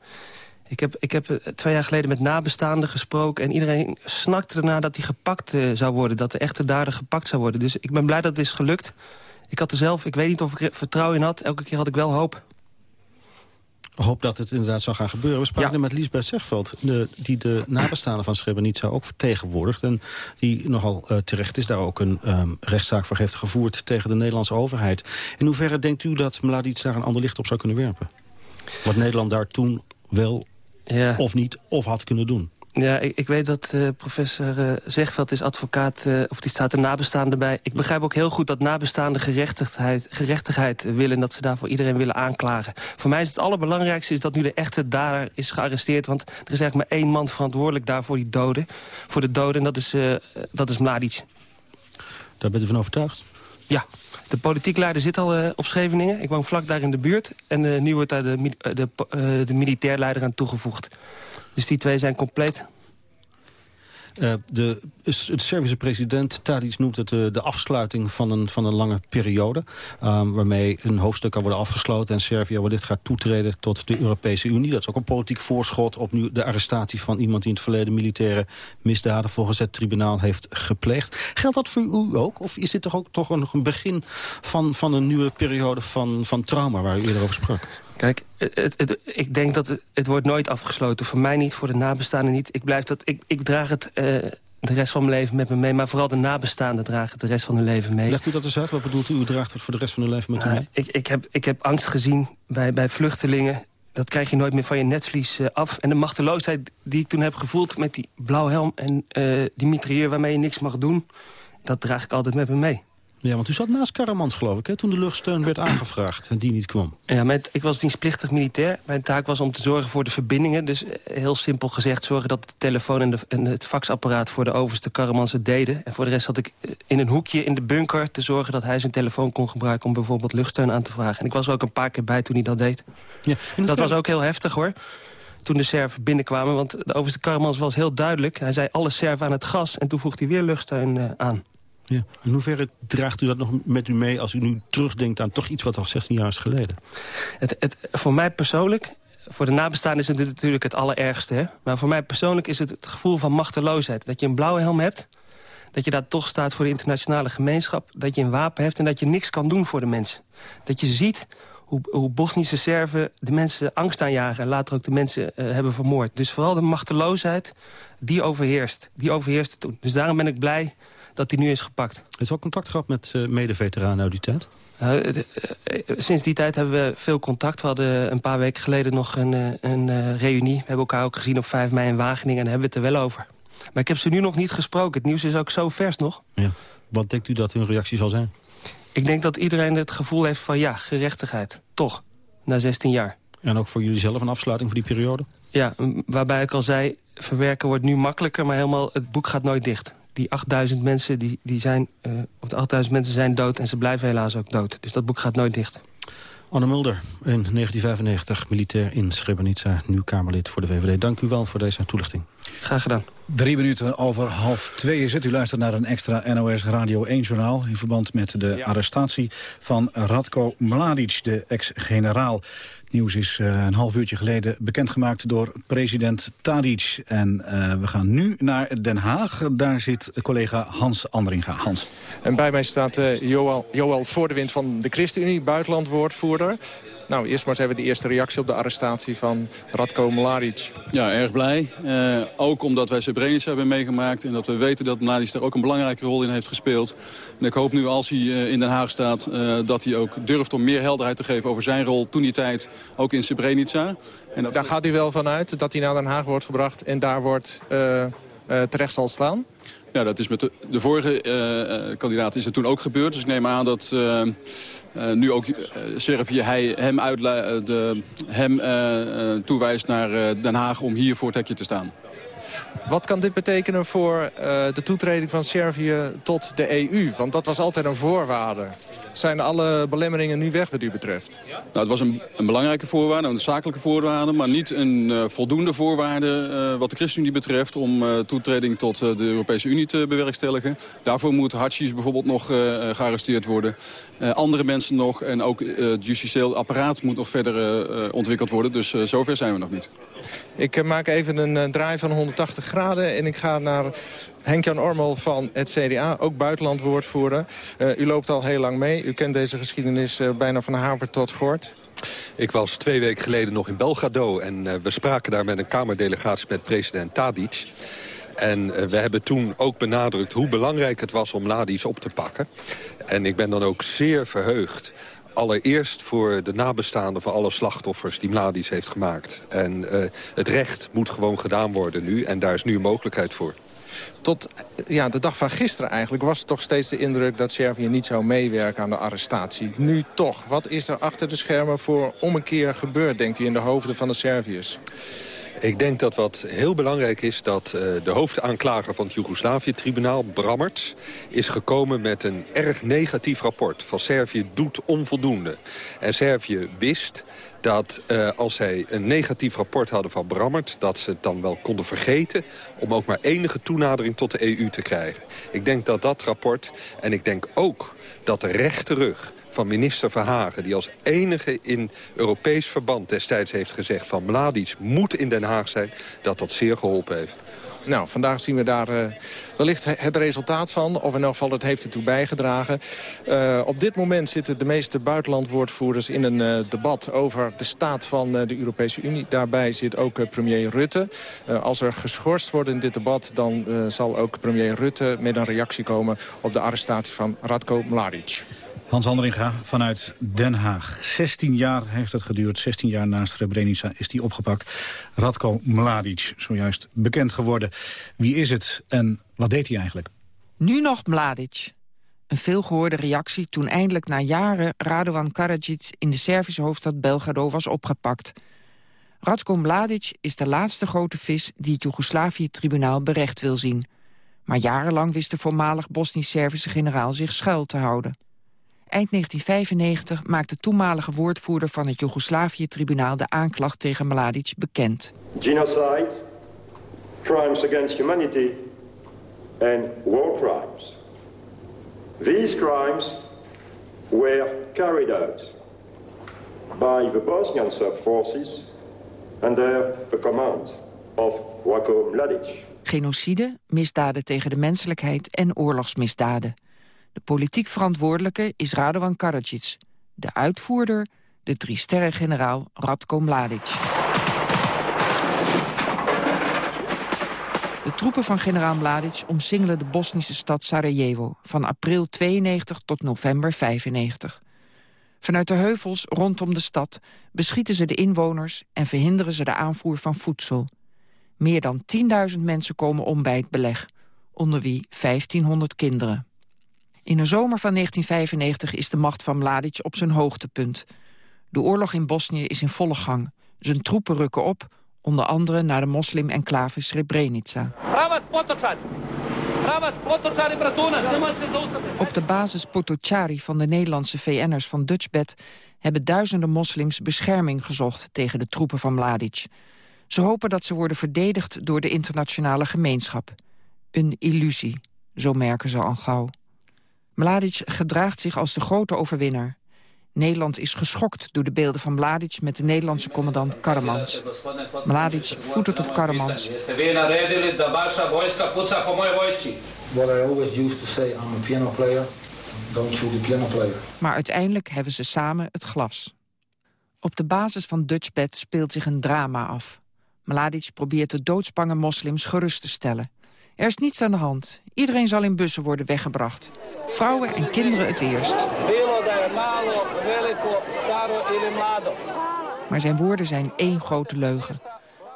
Ik heb, ik heb eh, twee jaar geleden met nabestaanden gesproken... en iedereen snakte ernaar dat hij gepakt eh, zou worden. Dat de echte dader gepakt zou worden. Dus ik ben blij dat het is gelukt. Ik had er zelf, ik weet niet of ik er vertrouwen in had. Elke keer had ik wel hoop. Hoop dat het inderdaad zou gaan gebeuren. We spraken met Liesbeth Zegveld, de, die de nabestaanden van Srebrenica ook vertegenwoordigt. En die nogal eh, terecht is, daar ook een ehm, rechtszaak voor heeft gevoerd tegen de Nederlandse overheid. In hoeverre denkt u dat Mladic daar een ander licht op zou kunnen werpen? Wat Nederland daar toen wel of niet, of had kunnen doen. Ja, ik, ik weet dat eh, professor eh, Zegveld is advocaat, eh, of die staat er nabestaande bij. Ik begrijp ook heel goed dat nabestaanden gerechtigheid, gerechtigheid willen... en dat ze daarvoor iedereen willen aanklagen. Voor mij is het allerbelangrijkste is dat nu de echte dader is gearresteerd. Want er is eigenlijk maar één man verantwoordelijk daarvoor die doden. Voor de doden, en dat is, dat is Mladic. Daar bent u van overtuigd? Ja, de politiek leider zit al eh, op Scheveningen. Ik woon vlak daar in de buurt. En nu wordt daar de, eh, de, eh, de militair leider aan toegevoegd. Dus die twee zijn compleet. Eh, de, de Servische president Tadic noemt het eh, de afsluiting van een, van een lange periode. ehm, waarmee een hoofdstuk kan worden afgesloten. En Servië wellicht gaat toetreden tot de Europese Unie. Dat is ook een politiek voorschot op nu de arrestatie van iemand... die in het verleden militaire misdaden volgens het tribunaal heeft gepleegd. Geldt dat voor u ook? Of is dit toch ook toch nog een begin van, van een nieuwe periode van, van trauma... waar u eerder over sprak? Kijk, het, het, ik denk dat het, het wordt nooit afgesloten. Voor mij niet, voor de nabestaanden niet. Ik, blijf dat, ik, ik draag het eh, de rest van mijn leven met me mee. Maar vooral de nabestaanden dragen het de rest van hun leven mee. Legt u dat eens uit? Wat bedoelt u? U draagt het voor de rest van uw leven met u mee? Ik, ik, heb, ik heb angst gezien bij, bij vluchtelingen. Dat krijg je nooit meer van je netvlies eh, af. En de machteloosheid die ik toen heb gevoeld met die blauwhelm... en eh, die mitrailleur waarmee je niks mag doen... dat draag ik altijd met me mee. Ja, want u zat naast Karamans, geloof ik, hè, toen de luchtsteun werd aangevraagd en die niet kwam. Ja, ik was dienstplichtig militair. Mijn taak was om te zorgen voor de verbindingen. Dus eh, heel simpel gezegd zorgen dat de telefoon en, de, en het faxapparaat... voor de overste Karamans het deden. En voor de rest zat ik eh, in een hoekje in de bunker... te zorgen dat hij zijn telefoon kon gebruiken... om bijvoorbeeld luchtsteun aan te vragen. En ik was er ook een paar keer bij toen hij dat deed. Ja, dat was ook heel heftig, hoor. Toen de Serven binnenkwamen, want de overste Karamans was heel duidelijk. Hij zei alle Serven aan het gas en toen voegde hij weer luchtsteun eh, aan. Ja. In hoeverre draagt u dat nog met u mee als u nu terugdenkt aan toch iets wat al 16 jaar is geleden? Het, het, voor mij persoonlijk, voor de nabestaanden is het natuurlijk het allerergste. Hè? Maar voor mij persoonlijk is het het gevoel van machteloosheid. Dat je een blauwe helm hebt, dat je daar toch staat voor de internationale gemeenschap. Dat je een wapen hebt en dat je niks kan doen voor de mensen. Dat je ziet hoe, hoe Bosnische Serven de mensen angst aanjagen... en later ook de mensen eh, hebben vermoord. Dus vooral de machteloosheid, die overheerst. Die overheerste toen. Dus daarom ben ik blij dat die nu is gepakt. Heeft u ook contact gehad met uh, mede-veteranen uit die tijd? Uh, uh, sinds die tijd hebben we veel contact. We hadden een paar weken geleden nog een, een reunie. We hebben elkaar ook gezien op 5 mei in Wageningen en daar hebben we het er wel over. Maar ik heb ze nu nog niet gesproken. Het nieuws is ook zo vers nog. Ja. Wat denkt u dat hun reactie zal zijn? Ik denk dat iedereen het gevoel heeft van ja, gerechtigheid. Toch, na 16 jaar. En ook voor jullie zelf een afsluiting voor die periode? Ja, waarbij ik al zei, verwerken wordt nu makkelijker... maar helemaal het boek gaat nooit dicht. Die 8000 mensen, die, die zijn, uh, of de 8000 mensen zijn dood... en ze blijven helaas ook dood. Dus dat boek gaat nooit dicht. Anne Mulder, in 1995 militair in Srebrenica, nu Kamerlid voor de VVD. Dank u wel voor deze toelichting. Graag gedaan. Drie minuten over half twee is het. U luistert naar een extra NOS Radio 1-journaal... in verband met de ja. arrestatie van Radko Mladic, de ex-generaal. Nieuws is uh, een half uurtje geleden bekendgemaakt door president Tadic. En uh, we gaan nu naar Den Haag. Daar zit collega Hans Andringa. Hans. En bij mij staat uh, Joël, Joël Voordewind van de ChristenUnie, buitenlandwoordvoerder. Nou, eerst maar eens even de eerste reactie op de arrestatie van Radko Mladic. Ja, erg blij. Uh, ook omdat wij Srebrenica hebben meegemaakt... en dat we weten dat Mladic daar ook een belangrijke rol in heeft gespeeld. En ik hoop nu als hij uh, in Den Haag staat... Uh, dat hij ook durft om meer helderheid te geven over zijn rol toen die tijd... ook in Srebrenica. En dat... Daar gaat u wel van uit dat hij naar Den Haag wordt gebracht... en daar wordt terecht zal staan? Ja, dat is met de, de vorige kandidaat is het toen ook gebeurd. Dus ik neem aan dat nu ook Servië hij, hem, de, hem toewijst naar Den Haag om hier voor het hekje te staan. Wat kan dit betekenen voor de toetreding van Servië tot de EU? Want dat was altijd een voorwaarde zijn alle belemmeringen nu weg wat u betreft? Nou, het was een, een belangrijke voorwaarde, een zakelijke voorwaarde... maar niet een uh, voldoende voorwaarde uh, wat de ChristenUnie betreft... om uh, toetreding tot de Europese Unie te bewerkstelligen. Daarvoor moet Hatschis bijvoorbeeld nog gearresteerd worden. andere mensen nog en ook het justitieel apparaat moet nog verder ontwikkeld worden. Dus zover zijn we nog niet. Ik maak even een draai van 180 graden en ik ga naar Henk-Jan Ormel van het CDA, ook buitenlandwoordvoerder. Uh, u loopt al heel lang mee. U kent deze geschiedenis bijna van Haver tot Gort. Ik was twee weken geleden nog in Belgrado... en we spraken daar met een Kamerdelegatie met president Tadic. En we hebben toen ook benadrukt hoe belangrijk het was om Mladic op te pakken. En ik ben dan ook zeer verheugd allereerst voor de nabestaanden van alle slachtoffers die Mladic heeft gemaakt. En uh, het recht moet gewoon gedaan worden nu en daar is nu een mogelijkheid voor. Tot ja, de dag van gisteren eigenlijk was toch steeds de indruk... dat Servië niet zou meewerken aan de arrestatie. Nu toch. Wat is er achter de schermen voor om een keer gebeurd, denkt u, in de hoofden van de Serviërs? Ik denk dat wat heel belangrijk is dat uh, de hoofdaanklager van het Joegoslavië-tribunaal, Brammert, is gekomen met een erg negatief rapport. Van Servië doet onvoldoende. En Servië wist dat uh, als zij een negatief rapport hadden van Brammert... dat ze het dan wel konden vergeten om ook maar enige toenadering tot de EU te krijgen. Ik denk dat dat rapport, en ik denk ook dat de rechte rug van minister Verhagen... die als enige in Europees verband destijds heeft gezegd... van Mladic moet in Den Haag zijn, dat dat zeer geholpen heeft. Nou, vandaag zien we daar uh, wellicht het resultaat van. Of in elk geval, het heeft ertoe bijgedragen. Uh, op dit moment zitten de meeste buitenlandwoordvoerders in een uh, debat over de staat van de Europese Unie. Daarbij zit ook premier Rutte. als er geschorst wordt in dit debat, dan zal ook premier Rutte met een reactie komen op de arrestatie van Radko Mladic. Hans Andringa vanuit Den Haag. 16 jaar heeft het geduurd. 16 jaar naast Srebrenica is die opgepakt. Radko Mladic, zojuist bekend geworden. Wie is het en wat deed hij eigenlijk? Nu nog Mladic. Een veelgehoorde reactie toen eindelijk na jaren Radovan Karadzic in de Servische hoofdstad Belgrado was opgepakt. Radko Mladic is de laatste grote vis die het Joegoslavië-tribunaal berecht wil zien. Maar jarenlang wist de voormalig Bosnisch-Servische generaal zich schuil te houden. Eind 1995 maakte toenmalige woordvoerder van het Joegoslavië-tribunaal de aanklacht tegen Mladic bekend. Genocide, crimes against humanity and war crimes. These crimes were carried out by the Bosnian Serb forces under the command of Wako Mladic. Genocide, misdaden tegen de menselijkheid en oorlogsmisdaden. De politiek verantwoordelijke is Radovan Karadzic. De uitvoerder, de drie-sterren-generaal Radko Mladic. De troepen van generaal Mladic omsingelen de Bosnische stad Sarajevo... van april 92 tot november 95. Vanuit de heuvels rondom de stad beschieten ze de inwoners... en verhinderen ze de aanvoer van voedsel. Meer dan 10.000 mensen komen om bij het beleg, onder wie 1500 kinderen. In de zomer van 1995 is de macht van Mladic op zijn hoogtepunt. De oorlog in Bosnië is in volle gang. Zijn troepen rukken op, onder andere naar de moslim-enclave Srebrenica. Op de basis Potocari van de Nederlandse VN'ers van Dutchbed... hebben duizenden moslims bescherming gezocht tegen de troepen van Mladic. Ze hopen dat ze worden verdedigd door de internationale gemeenschap. Een illusie, zo merken ze al gauw. Mladic gedraagt zich als de grote overwinnaar. Nederland is geschokt door de beelden van Mladic met de Nederlandse commandant Karamans. Mladic voetert op Karamans. What I always used to say, I'm a piano player. Don't shoot the piano player. Maar uiteindelijk hebben ze samen het glas. Op de basis van Dutchbed speelt zich een drama af. Mladic probeert de doodsbange moslims gerust te stellen. Er is niets aan de hand. Iedereen zal in bussen worden weggebracht. Vrouwen en kinderen het eerst. Maar zijn woorden zijn één grote leugen.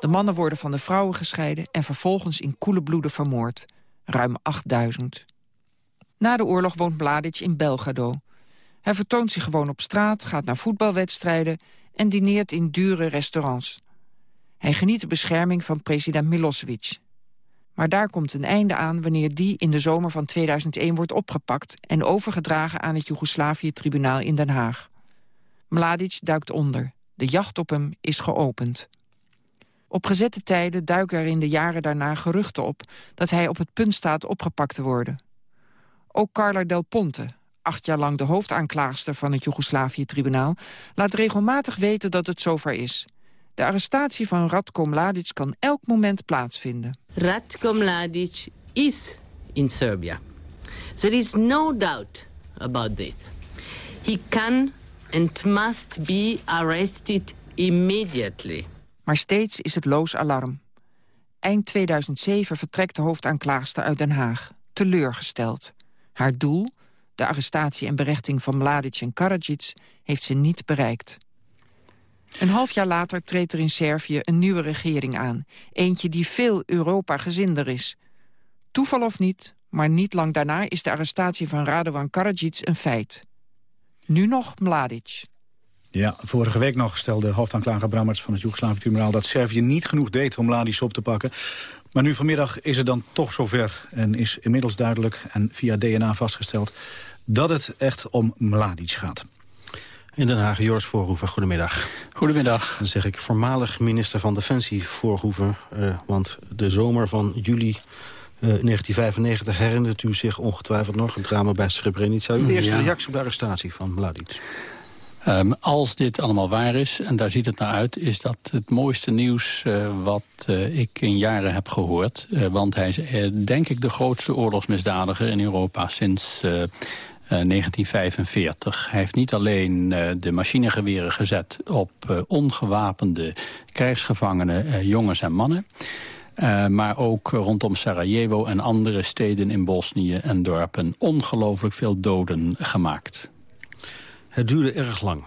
De mannen worden van de vrouwen gescheiden... en vervolgens in koele bloeden vermoord. Ruim 8000. Na de oorlog woont Mladic in Belgrado. Hij vertoont zich gewoon op straat, gaat naar voetbalwedstrijden... en dineert in dure restaurants. Hij geniet de bescherming van president Milosevic. Maar daar komt een einde aan wanneer die in de zomer van 2001 wordt opgepakt... en overgedragen aan het Joegoslavië-tribunaal in Den Haag. Mladic duikt onder. De jacht op hem is geopend. Op gezette tijden duiken er in de jaren daarna geruchten op... dat hij op het punt staat opgepakt te worden. Ook Carla Del Ponte, acht jaar lang de hoofdaanklaagster van het Joegoslavië-tribunaal... laat regelmatig weten dat het zover is. De arrestatie van Radko Mladic kan elk moment plaatsvinden. Radko Mladic is in Serbia. There is no doubt about this. He can and must be arrested immediately. Maar steeds is het loos alarm. Eind 2007 vertrekt de hoofdaanklaagster uit Den Haag, teleurgesteld. Haar doel, de arrestatie en berechting van Mladic en Karadzic, heeft ze niet bereikt. Een half jaar later treedt er in Servië een nieuwe regering aan. Eentje die veel Europa-gezinder is. Toeval of niet, maar niet lang daarna is de arrestatie van Radovan Karadzic een feit. Nu nog Mladic. Ja, vorige week nog stelde hoofdaanklager Brammerts van het Joegoslavië-tribunaal... dat Servië niet genoeg deed om Mladic op te pakken. Maar nu vanmiddag is het dan toch zover en is inmiddels duidelijk... en via DNA vastgesteld dat het echt om Mladic gaat. In Den Haag, Joris Voorhoeven, goedemiddag. Goedemiddag. Dan zeg ik voormalig minister van Defensie Voorhoeven. Uh, want de zomer van juli uh, eh, 1995 herinnert u zich ongetwijfeld nog... het drama bij Srebrenica. Uw eerste ja. reactie op de arrestatie van Mladic? Um, als dit allemaal waar is, en daar ziet het naar uit... is dat het mooiste nieuws uh, wat uh, ik in jaren heb gehoord. Uh, want hij is denk ik de grootste oorlogsmisdadiger in Europa sinds... 1945. Hij heeft niet alleen de machinegeweren gezet op ongewapende krijgsgevangenen, jongens en mannen. Uh, maar ook rondom Sarajevo en andere steden in Bosnië en dorpen ongelooflijk veel doden gemaakt. Het duurde erg lang.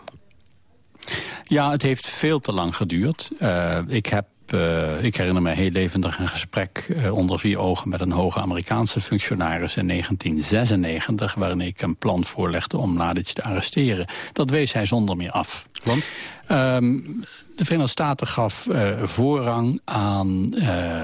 Ja, het heeft veel te lang geduurd. Uh, ik heb uh, ik herinner me heel levendig een gesprek uh, onder vier ogen... met een hoge Amerikaanse functionaris in 1996... waarin ik een plan voorlegde om Mladic te arresteren. Dat wees hij zonder meer af. Want? Um, de Verenigde Staten gaf uh, voorrang aan uh,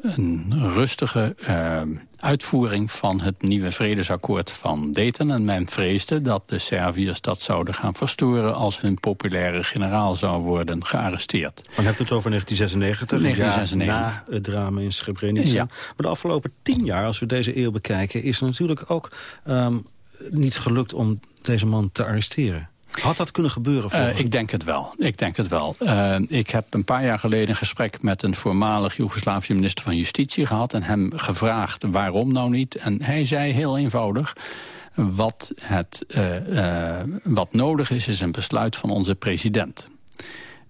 een rustige uh, uitvoering van het nieuwe vredesakkoord van Dayton. En men vreesde dat de Serviërs dat zouden gaan verstoren... als hun populaire generaal zou worden gearresteerd. Maar hebt het over 1996, 1996. na het drama in Srebrenica. Ja. Maar de afgelopen tien jaar, als we deze eeuw bekijken... is natuurlijk ook um, niet gelukt om deze man te arresteren. Had dat kunnen gebeuren? Uh, ik denk het wel. Ik denk het wel. Uh, ik heb een paar jaar geleden een gesprek met een voormalig Joegoslavische minister van Justitie gehad... en hem gevraagd waarom nou niet. En hij zei heel eenvoudig... Wat, het, uh, wat nodig is, is een besluit van onze president.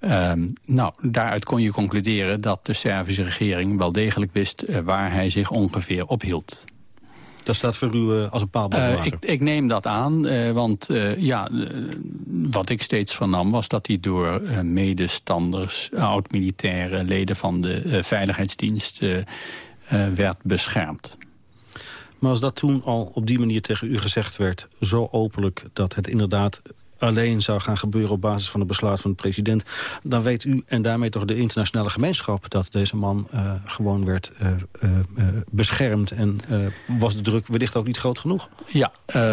Ehm, nou, daaruit kon je concluderen dat de Servische regering wel degelijk wist... waar hij zich ongeveer ophield. Dat staat voor u uh, als een paal uh, ik, ik, neem dat aan, uh, want ja, wat ik steeds vernam... was dat hij door medestanders, oud-militairen... leden van de Veiligheidsdienst werd beschermd. Maar als dat toen al op die manier tegen u gezegd werd... zo openlijk dat het inderdaad alleen zou gaan gebeuren op basis van het besluit van de president... dan weet u en daarmee toch de internationale gemeenschap... dat deze man uh, gewoon werd uh, uh, beschermd en was de druk wellicht ook niet groot genoeg? Ja,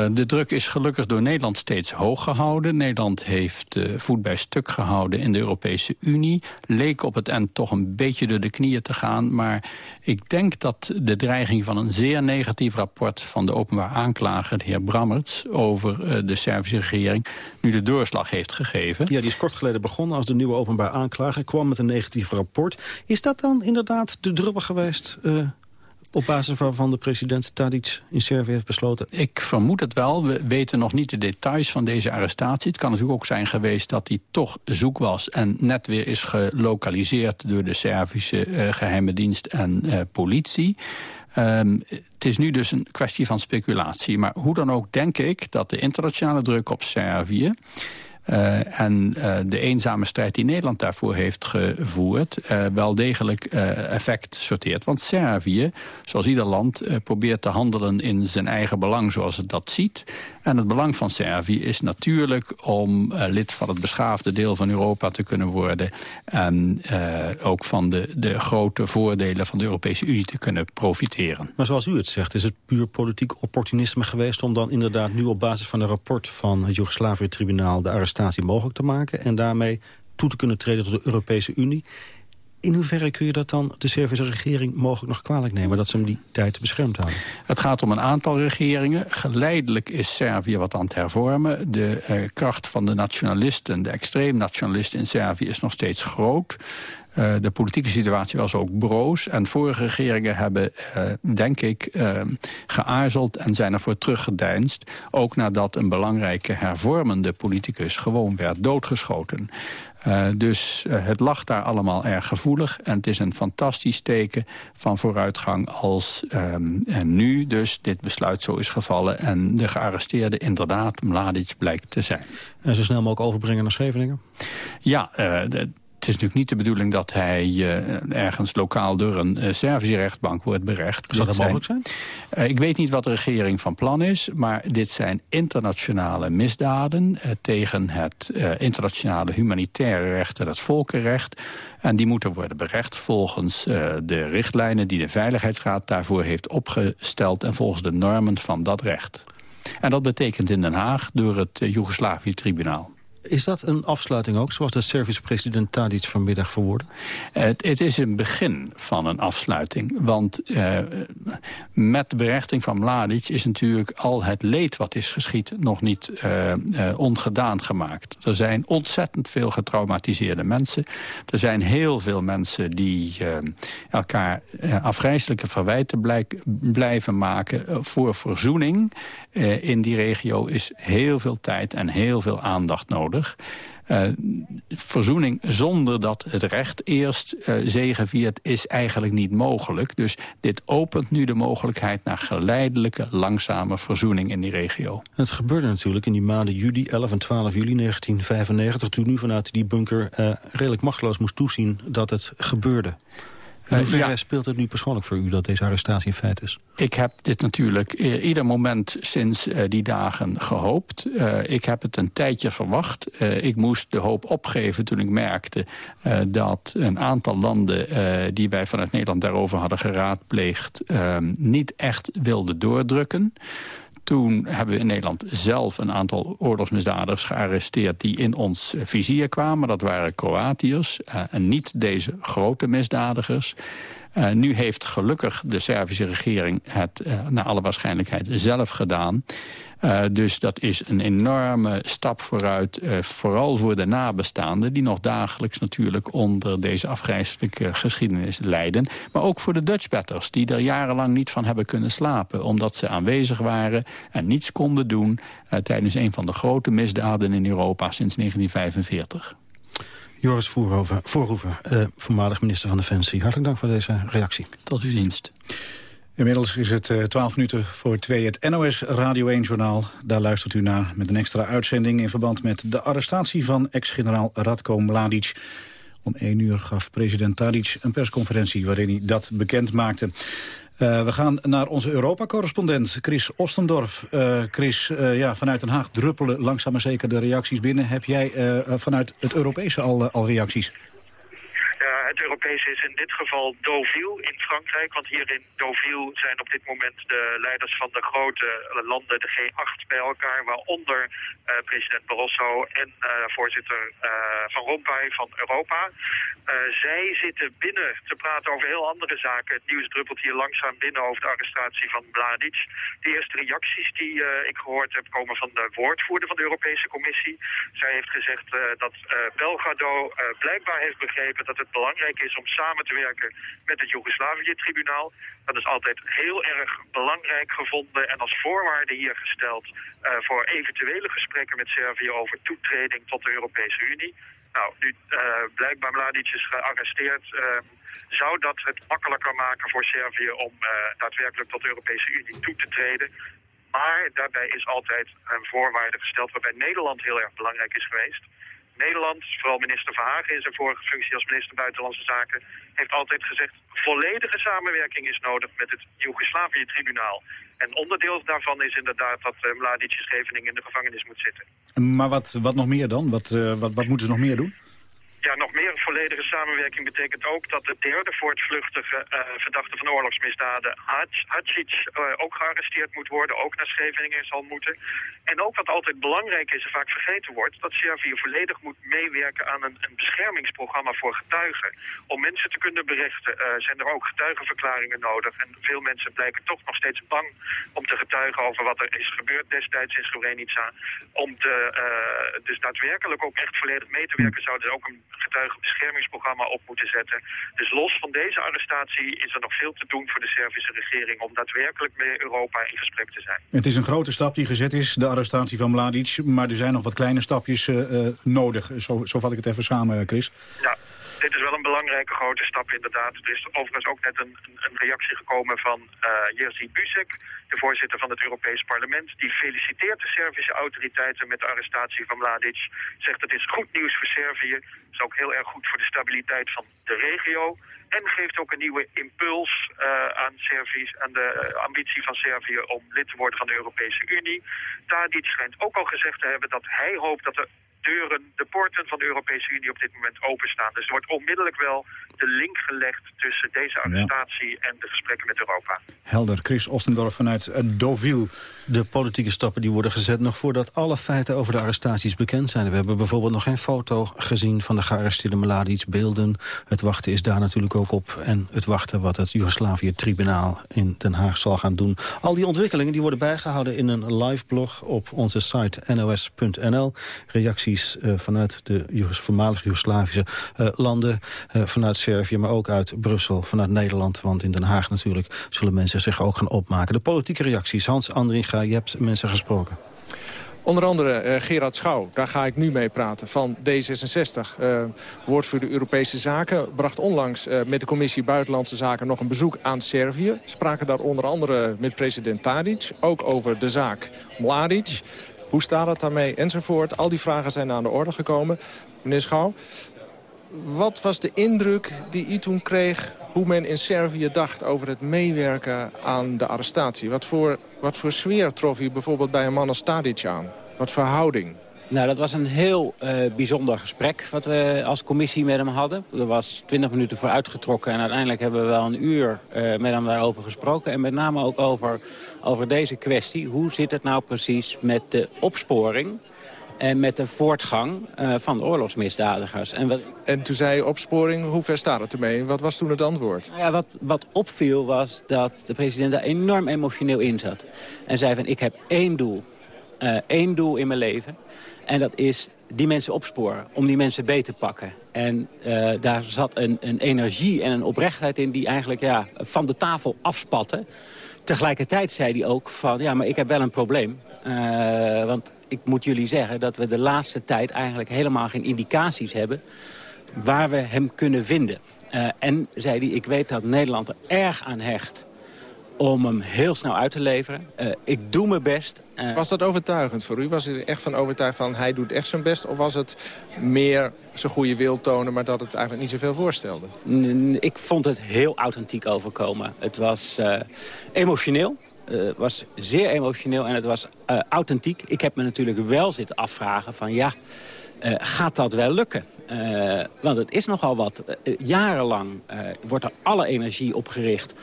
de druk is gelukkig door Nederland steeds hoog gehouden. Nederland heeft voet bij stuk gehouden in de Europese Unie. Leek op het eind toch een beetje door de knieën te gaan... maar ik denk dat de dreiging van een zeer negatief rapport... van de openbaar aanklager, de heer Brammerts... over de Servische regering nu de doorslag heeft gegeven. Ja, die is kort geleden begonnen als de nieuwe openbaar aanklager. kwam met een negatief rapport. Is dat dan inderdaad de druppel geweest... Uh, op basis waarvan de president Tadic in Servië heeft besloten? Ik vermoed het wel. We weten nog niet de details van deze arrestatie. Het kan natuurlijk ook zijn geweest dat hij toch zoek was... en net weer is gelokaliseerd door de Servische uh, geheime dienst en uh, politie. Um, het is nu dus een kwestie van speculatie. Maar hoe dan ook denk ik dat de internationale druk op Servië... Uh, en uh, de eenzame strijd die Nederland daarvoor heeft gevoerd... Uh, wel degelijk effect sorteert. Want Servië, zoals ieder land, probeert te handelen in zijn eigen belang zoals het dat ziet. En het belang van Servië is natuurlijk om lid van het beschaafde deel van Europa te kunnen worden. En ook van de, de grote voordelen van de Europese Unie te kunnen profiteren. Maar zoals u het zegt, is het puur politiek opportunisme geweest... om dan inderdaad nu op basis van een rapport van het Joegoslavië-tribunaal... de arrestatie mogelijk te maken en daarmee toe te kunnen treden tot de Europese Unie. In hoeverre kun je dat dan de Servische regering mogelijk nog kwalijk nemen... dat ze hem die tijd beschermd houden? Het gaat om een aantal regeringen. Geleidelijk is Servië wat aan het hervormen. De eh, kracht van de nationalisten, de extreem nationalisten in Servië... is nog steeds groot. Uh, de politieke situatie was ook broos. En vorige regeringen hebben, uh, denk ik, uh, geaarzeld en zijn ervoor teruggedeinst. Ook nadat een belangrijke hervormende politicus gewoon werd doodgeschoten. Dus het lag daar allemaal erg gevoelig. En het is een fantastisch teken van vooruitgang als ehm, en nu dus dit besluit zo is gevallen. En de gearresteerde inderdaad Mladic blijkt te zijn. En zo snel mogelijk overbrengen naar Scheveningen? Ja, de, het is natuurlijk niet de bedoeling dat hij uh, ergens lokaal door een uh, Servische rechtbank wordt berecht. Zou dat mogelijk zijn? Uh, ik weet niet wat de regering van plan is, maar dit zijn internationale misdaden tegen het internationale humanitaire recht en het volkenrecht. En die moeten worden berecht volgens de richtlijnen die de Veiligheidsraad daarvoor heeft opgesteld en volgens de normen van dat recht. En dat betekent in Den Haag door het Joegoslavië-tribunaal. Is dat een afsluiting ook, zoals de Servische president Tadic vanmiddag verwoordde? Het, het, is een begin van een afsluiting. Want uh, met de berechting van Mladic is natuurlijk al het leed wat is geschied... nog niet uh, ongedaan gemaakt. Er zijn ontzettend veel getraumatiseerde mensen. Er zijn heel veel mensen die elkaar afgrijzelijke verwijten blijven maken... voor verzoening in die regio is heel veel tijd en heel veel aandacht nodig. Uh, verzoening zonder dat het recht eerst uh, zegeviert is eigenlijk niet mogelijk. Dus dit opent nu de mogelijkheid naar geleidelijke, langzame verzoening in die regio. Het gebeurde natuurlijk in die maanden juli, 11 en 12 juli 1995... toen nu vanuit die bunker redelijk machteloos moest toezien dat het gebeurde. In hoeverre ja. speelt het nu persoonlijk voor u dat deze arrestatie in feit is? Ik heb dit natuurlijk uh, ieder moment sinds uh, die dagen gehoopt. Ik heb het een tijdje verwacht. ik moest de hoop opgeven toen ik merkte dat een aantal landen... die wij vanuit Nederland daarover hadden geraadpleegd... ehm, niet echt wilden doordrukken. Toen hebben we in Nederland zelf een aantal oorlogsmisdadigers gearresteerd... die in ons vizier kwamen. Dat waren Kroatiërs uh, en niet deze grote misdadigers. Uh, nu heeft gelukkig de Servische regering het uh, naar alle waarschijnlijkheid zelf gedaan. Uh, dus dat is een enorme stap vooruit, vooral voor de nabestaanden... die nog dagelijks natuurlijk onder deze afgrijzelijke geschiedenis lijden. Maar ook voor de Dutchbatters, die er jarenlang niet van hebben kunnen slapen... omdat ze aanwezig waren en niets konden doen... Tijdens een van de grote misdaden in Europa sinds 1945. Joris Voorhoeven, uh, voormalig minister van Defensie. Hartelijk dank voor deze reactie. Tot uw dienst. Inmiddels is het uh, 12 minuten voor twee het NOS Radio 1-journaal. Daar luistert u naar met een extra uitzending... in verband met de arrestatie van ex-generaal Radko Mladic. Om 1 uur gaf president Tadic een persconferentie... waarin hij dat bekend maakte. Uh, we gaan naar onze Europa-correspondent Chris Ostendorf. Uh, Chris, uh, ja, vanuit Den Haag druppelen langzaam maar zeker de reacties binnen. Heb jij vanuit het Europese al, al reacties? Het Europese is in dit geval Deauville in Frankrijk. Want hier in Deauville zijn op dit moment de leiders van de grote landen, de G8, bij elkaar. Waaronder uh, president Barroso en uh, voorzitter uh, Van Rompuy van Europa. zij zitten binnen te praten over heel andere zaken. Het nieuws druppelt hier langzaam binnen over de arrestatie van Mladic. De eerste reacties die ik gehoord heb komen van de woordvoerder van de Europese Commissie. Zij heeft gezegd dat Belgrado blijkbaar heeft begrepen dat het belangrijk is om samen te werken met het Joegoslavië-tribunaal. Dat is altijd heel erg belangrijk gevonden en als voorwaarde hier gesteld uh, voor eventuele gesprekken met Servië over toetreding tot de Europese Unie. Nou, nu uh, blijkbaar Mladic is gearresteerd, uh, zou dat het makkelijker maken voor Servië om daadwerkelijk tot de Europese Unie toe te treden. Maar daarbij is altijd een voorwaarde gesteld waarbij Nederland heel erg belangrijk is geweest. Nederland, vooral minister Verhagen in zijn vorige functie als minister Buitenlandse Zaken, heeft altijd gezegd volledige samenwerking is nodig met het Joegoslavië-tribunaal. En onderdeel daarvan is inderdaad dat uh, Mladic in Scheveningen in de gevangenis moet zitten. Maar wat, wat nog meer dan? Wat, uh, wat, wat moeten ze nog meer doen? Ja, nog meer volledige samenwerking betekent ook dat de derde voortvluchtige uh, verdachte van oorlogsmisdaden, Hadzic, uh, ook gearresteerd moet worden, ook naar Scheveningen zal moeten. En ook wat altijd belangrijk is en vaak vergeten wordt, dat Servië volledig moet meewerken aan een, een beschermingsprogramma voor getuigen. Om mensen te kunnen berichten uh, zijn er ook getuigenverklaringen nodig. En veel mensen blijken toch nog steeds bang om te getuigen over wat er is gebeurd destijds in Srebrenica. Om te, dus daadwerkelijk ook echt volledig mee te werken zouden ze ook een getuigenbeschermingsprogramma op moeten zetten. Dus los van deze arrestatie is er nog veel te doen voor de Servische regering om daadwerkelijk met Europa in gesprek te zijn. Het is een grote stap die gezet is, de arrestatie van Mladic, maar er zijn nog wat kleine stapjes uh, nodig. Zo, zo vat ik het even samen, Chris. Ja, dit is wel een belangrijke grote stap inderdaad. Er is overigens ook net een, een reactie gekomen van uh, Jerzy Buzek, de voorzitter van het Europees Parlement. Die feliciteert de Servische autoriteiten met de arrestatie van Mladic. Zegt het is goed nieuws voor Servië. Het is ook heel erg goed voor de stabiliteit van de regio. En geeft ook een nieuwe impuls uh, aan, Servië, aan de uh, ambitie van Servië om lid te worden van de Europese Unie. Tadic schijnt ook al gezegd te hebben dat hij hoopt dat de deuren, de poorten van de Europese Unie op dit moment openstaan. Dus er wordt onmiddellijk wel de link gelegd tussen deze arrestatie ja. en de gesprekken met Europa. Helder. Chris Ostendorf vanuit uh, Deauville. De politieke stappen die worden gezet nog voordat alle feiten over de arrestaties bekend zijn. We hebben bijvoorbeeld nog geen foto gezien van de gearresteerde Mladic beelden. Het wachten is daar natuurlijk ook op. En het wachten wat het Joegoslavië-tribunaal in Den Haag zal gaan doen. Al die ontwikkelingen die worden bijgehouden in een live blog op onze site nos.nl. Reacties uh, vanuit de voormalige Joegoslavische uh, landen, uh, vanuit Servië, maar ook uit Brussel, vanuit Nederland. Want in Den Haag natuurlijk zullen mensen zich ook gaan opmaken. De politieke reacties. Hans Andringa, je hebt mensen gesproken. Onder andere Gerard Schouw, daar ga ik nu mee praten, van D66. Uh, woordvoerder Europese Zaken bracht onlangs met de commissie Buitenlandse Zaken nog een bezoek aan Servië. Spraken daar onder andere met president Tadic, ook over de zaak Mladic. Hoe staat het daarmee enzovoort. Al die vragen zijn aan de orde gekomen. Meneer Schouw, wat was de indruk die u toen kreeg hoe men in Servië dacht over het meewerken aan de arrestatie? Wat voor, wat voor sfeer trof u bijvoorbeeld bij een man als Tadic aan? Wat voor houding? Nou, dat was een heel uh, bijzonder gesprek wat we als commissie met hem hadden. Er was twintig minuten voor uitgetrokken en uiteindelijk hebben we wel een uur uh, met hem daarover gesproken. En met name ook over, over deze kwestie. Hoe zit het nou precies met de opsporing en met de voortgang uh, van de oorlogsmisdadigers. En, wat... en toen zei je opsporing, hoe ver staat het ermee? Wat was toen het antwoord? Nou ja, wat, wat opviel was dat de president daar enorm emotioneel in zat. En zei van, ik heb één doel. Uh, één doel in mijn leven. En dat is die mensen opsporen, om die mensen beter te pakken. En uh, daar zat een, een energie en een oprechtheid in die eigenlijk ja, van de tafel afspatten. Tegelijkertijd zei hij ook van, ja, maar ik heb wel een probleem. Uh, want ik moet jullie zeggen dat we de laatste tijd eigenlijk helemaal geen indicaties hebben waar we hem kunnen vinden. Uh, en zei hij, ik weet dat Nederland er erg aan hecht om hem heel snel uit te leveren. Uh, ik doe mijn best. Uh, was dat overtuigend voor u? Was u er echt van overtuigd van hij doet echt zijn best? Of was het meer zijn goede wil tonen, maar dat het eigenlijk niet zoveel voorstelde? Ik vond het heel authentiek overkomen. Het was uh, emotioneel. Het was zeer emotioneel en het was authentiek. Ik heb me natuurlijk wel zitten afvragen van ja, gaat dat wel lukken? want het is nogal wat. jarenlang wordt er alle energie op gericht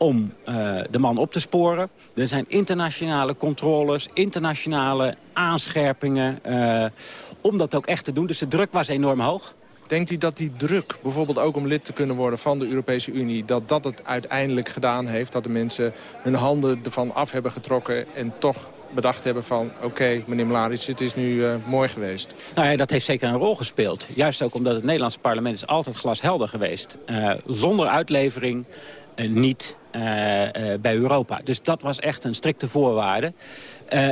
om de man op te sporen. Er zijn internationale controles, internationale aanscherpingen... om dat ook echt te doen. Dus de druk was enorm hoog. Denkt u dat die druk, bijvoorbeeld ook om lid te kunnen worden van de Europese Unie... dat dat het uiteindelijk gedaan heeft? Dat de mensen hun handen ervan af hebben getrokken en toch bedacht hebben van... oké, okay, meneer Mladic, het is nu uh, mooi geweest. Nou ja, dat heeft zeker een rol gespeeld. Juist ook omdat het Nederlandse parlement is altijd glashelder geweest. Uh, zonder uitlevering niet bij Europa. Dus dat was echt een strikte voorwaarde.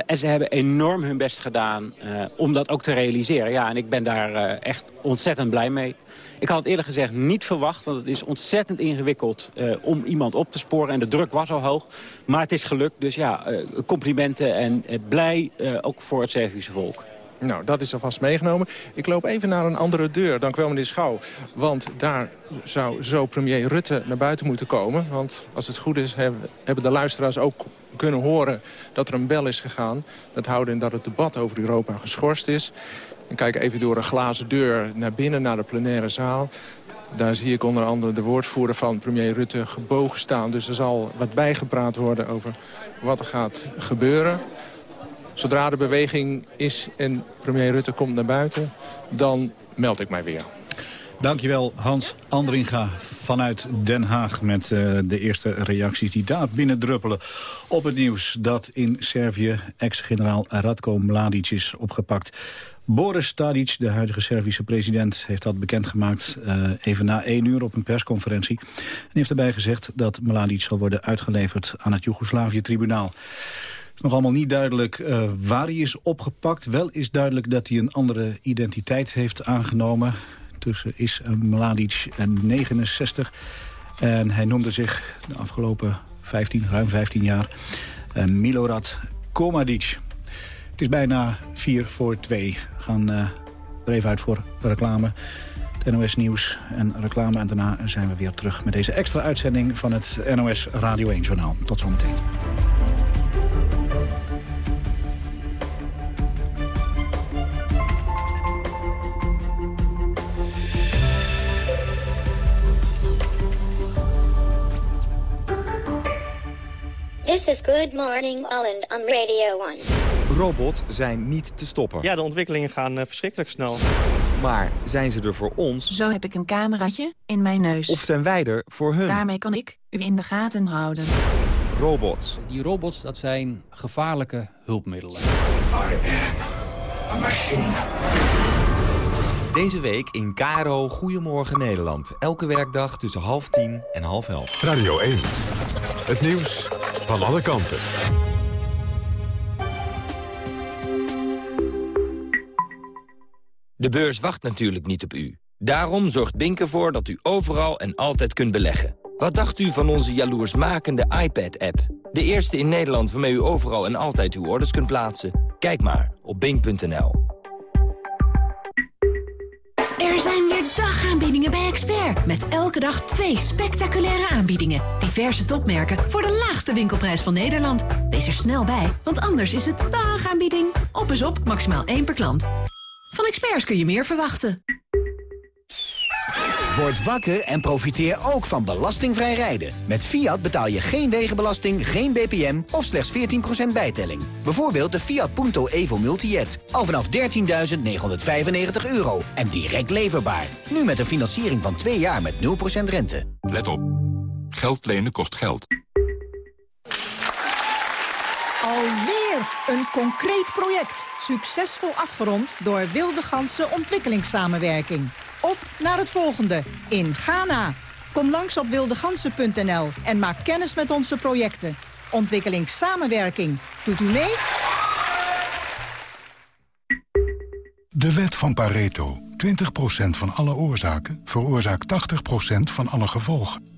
en ze hebben enorm hun best gedaan om dat ook te realiseren. Ja, en ik ben daar echt ontzettend blij mee. Ik had het eerlijk gezegd niet verwacht, want het is ontzettend ingewikkeld om iemand op te sporen. En de druk was al hoog, maar het is gelukt. Dus ja, complimenten en blij ook voor het Servische volk. Nou, dat is alvast meegenomen. Ik loop even naar een andere deur. Dank wel, meneer Schouw. Want daar zou zo premier Rutte naar buiten moeten komen. Want als het goed is, hebben de luisteraars ook kunnen horen dat er een bel is gegaan. Dat houdt in dat het debat over Europa geschorst is. Ik kijk even door een glazen deur naar binnen, naar de plenaire zaal. Daar zie ik onder andere de woordvoerder van premier Rutte gebogen staan. Dus er zal wat bijgepraat worden over wat er gaat gebeuren. Zodra de beweging is en premier Rutte komt naar buiten, dan meld ik mij weer. Dankjewel Hans Andringa vanuit Den Haag... met uh, de eerste reacties die daar binnendruppelen op het nieuws... dat in Servië ex-generaal Radko Mladic is opgepakt. Boris Tadic, de huidige Servische president, heeft dat bekendgemaakt... Uh, even na één uur op een persconferentie. En heeft daarbij gezegd dat Mladic zal worden uitgeleverd aan het Joegoslavië-tribunaal is nog allemaal niet duidelijk uh, waar hij is opgepakt. Wel is duidelijk dat hij een andere identiteit heeft aangenomen. Tussen is Mladic 69. En hij noemde zich de afgelopen 15, ruim 15 jaar uh, Milorad Komadic. Het is bijna 4 voor 2. We gaan uh, er even uit voor reclame. Het NOS Nieuws en reclame. En daarna zijn we weer terug met deze extra uitzending van het NOS Radio 1 Journaal. Tot zometeen. This is Good Morning Holland on Radio 1. Robots zijn niet te stoppen. Ja, de ontwikkelingen gaan uh, verschrikkelijk snel. Maar zijn ze er voor ons? Zo heb ik een cameraatje in mijn neus. Of zijn wij er voor hun? Daarmee kan ik u in de gaten houden. Robots. Die robots, dat zijn gevaarlijke hulpmiddelen. I am a machine. Deze week in Karo Goedemorgen Nederland. Elke werkdag tussen half tien en half elf. Radio 1. Het nieuws van alle kanten. De beurs wacht natuurlijk niet op u. Daarom zorgt Bink ervoor dat u overal en altijd kunt beleggen. Wat dacht u van onze jaloersmakende iPad-app? De eerste in Nederland waarmee u overal en altijd uw orders kunt plaatsen? Kijk maar op bink.nl. Er zijn weer dagaanbiedingen bij Expert. Met elke dag twee spectaculaire aanbiedingen. Diverse topmerken voor de laagste winkelprijs van Nederland. Wees er snel bij, want anders is het dagaanbieding. Op is op, maximaal één per klant. Van Experts kun je meer verwachten. Word wakker en profiteer ook van belastingvrij rijden. Met Fiat betaal je geen wegenbelasting, geen BPM of slechts 14% bijtelling. Bijvoorbeeld de Fiat Punto Evo Multijet. Al vanaf 13.995 euro en direct leverbaar. Nu met een financiering van 2 jaar met 0% rente. Let op. Geld lenen kost geld. Alweer een concreet project. Succesvol afgerond door Wilde Ganse Ontwikkelingssamenwerking. Op naar het volgende in Ghana. Kom langs op wildegansen.nl en maak kennis met onze projecten. Ontwikkelingssamenwerking. Doet u mee? De wet van Pareto. 20% van alle oorzaken veroorzaakt 80% van alle gevolgen.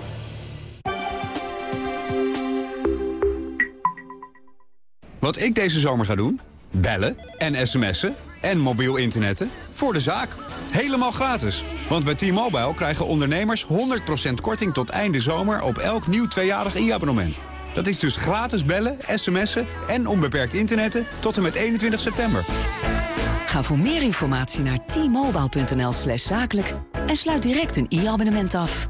Wat ik deze zomer ga doen? Bellen en sms'en en mobiel internetten voor de zaak. Helemaal gratis. Want bij T-Mobile krijgen ondernemers 100% korting tot einde zomer... op elk nieuw tweejarig e-abonnement. Dat is dus gratis bellen, sms'en en onbeperkt internetten tot en met 21 september. Ga voor meer informatie naar t-mobile.nl slash zakelijk... en sluit direct een e-abonnement af.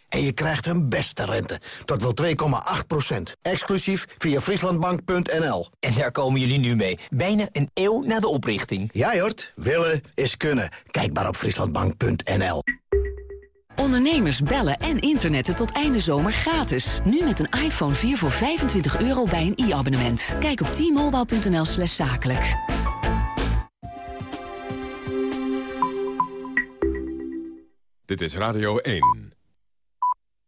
En je krijgt een beste rente, tot wel 2,8 procent. Exclusief via frieslandbank.nl. En daar komen jullie nu mee, bijna een eeuw na de oprichting. Ja, Jort, willen is kunnen. Kijk maar op frieslandbank.nl. Ondernemers bellen en internetten tot einde zomer gratis. Nu met een iPhone 4 voor 25 euro bij een e-abonnement. Kijk op t-mobile.nl slash zakelijk. Dit is Radio 1.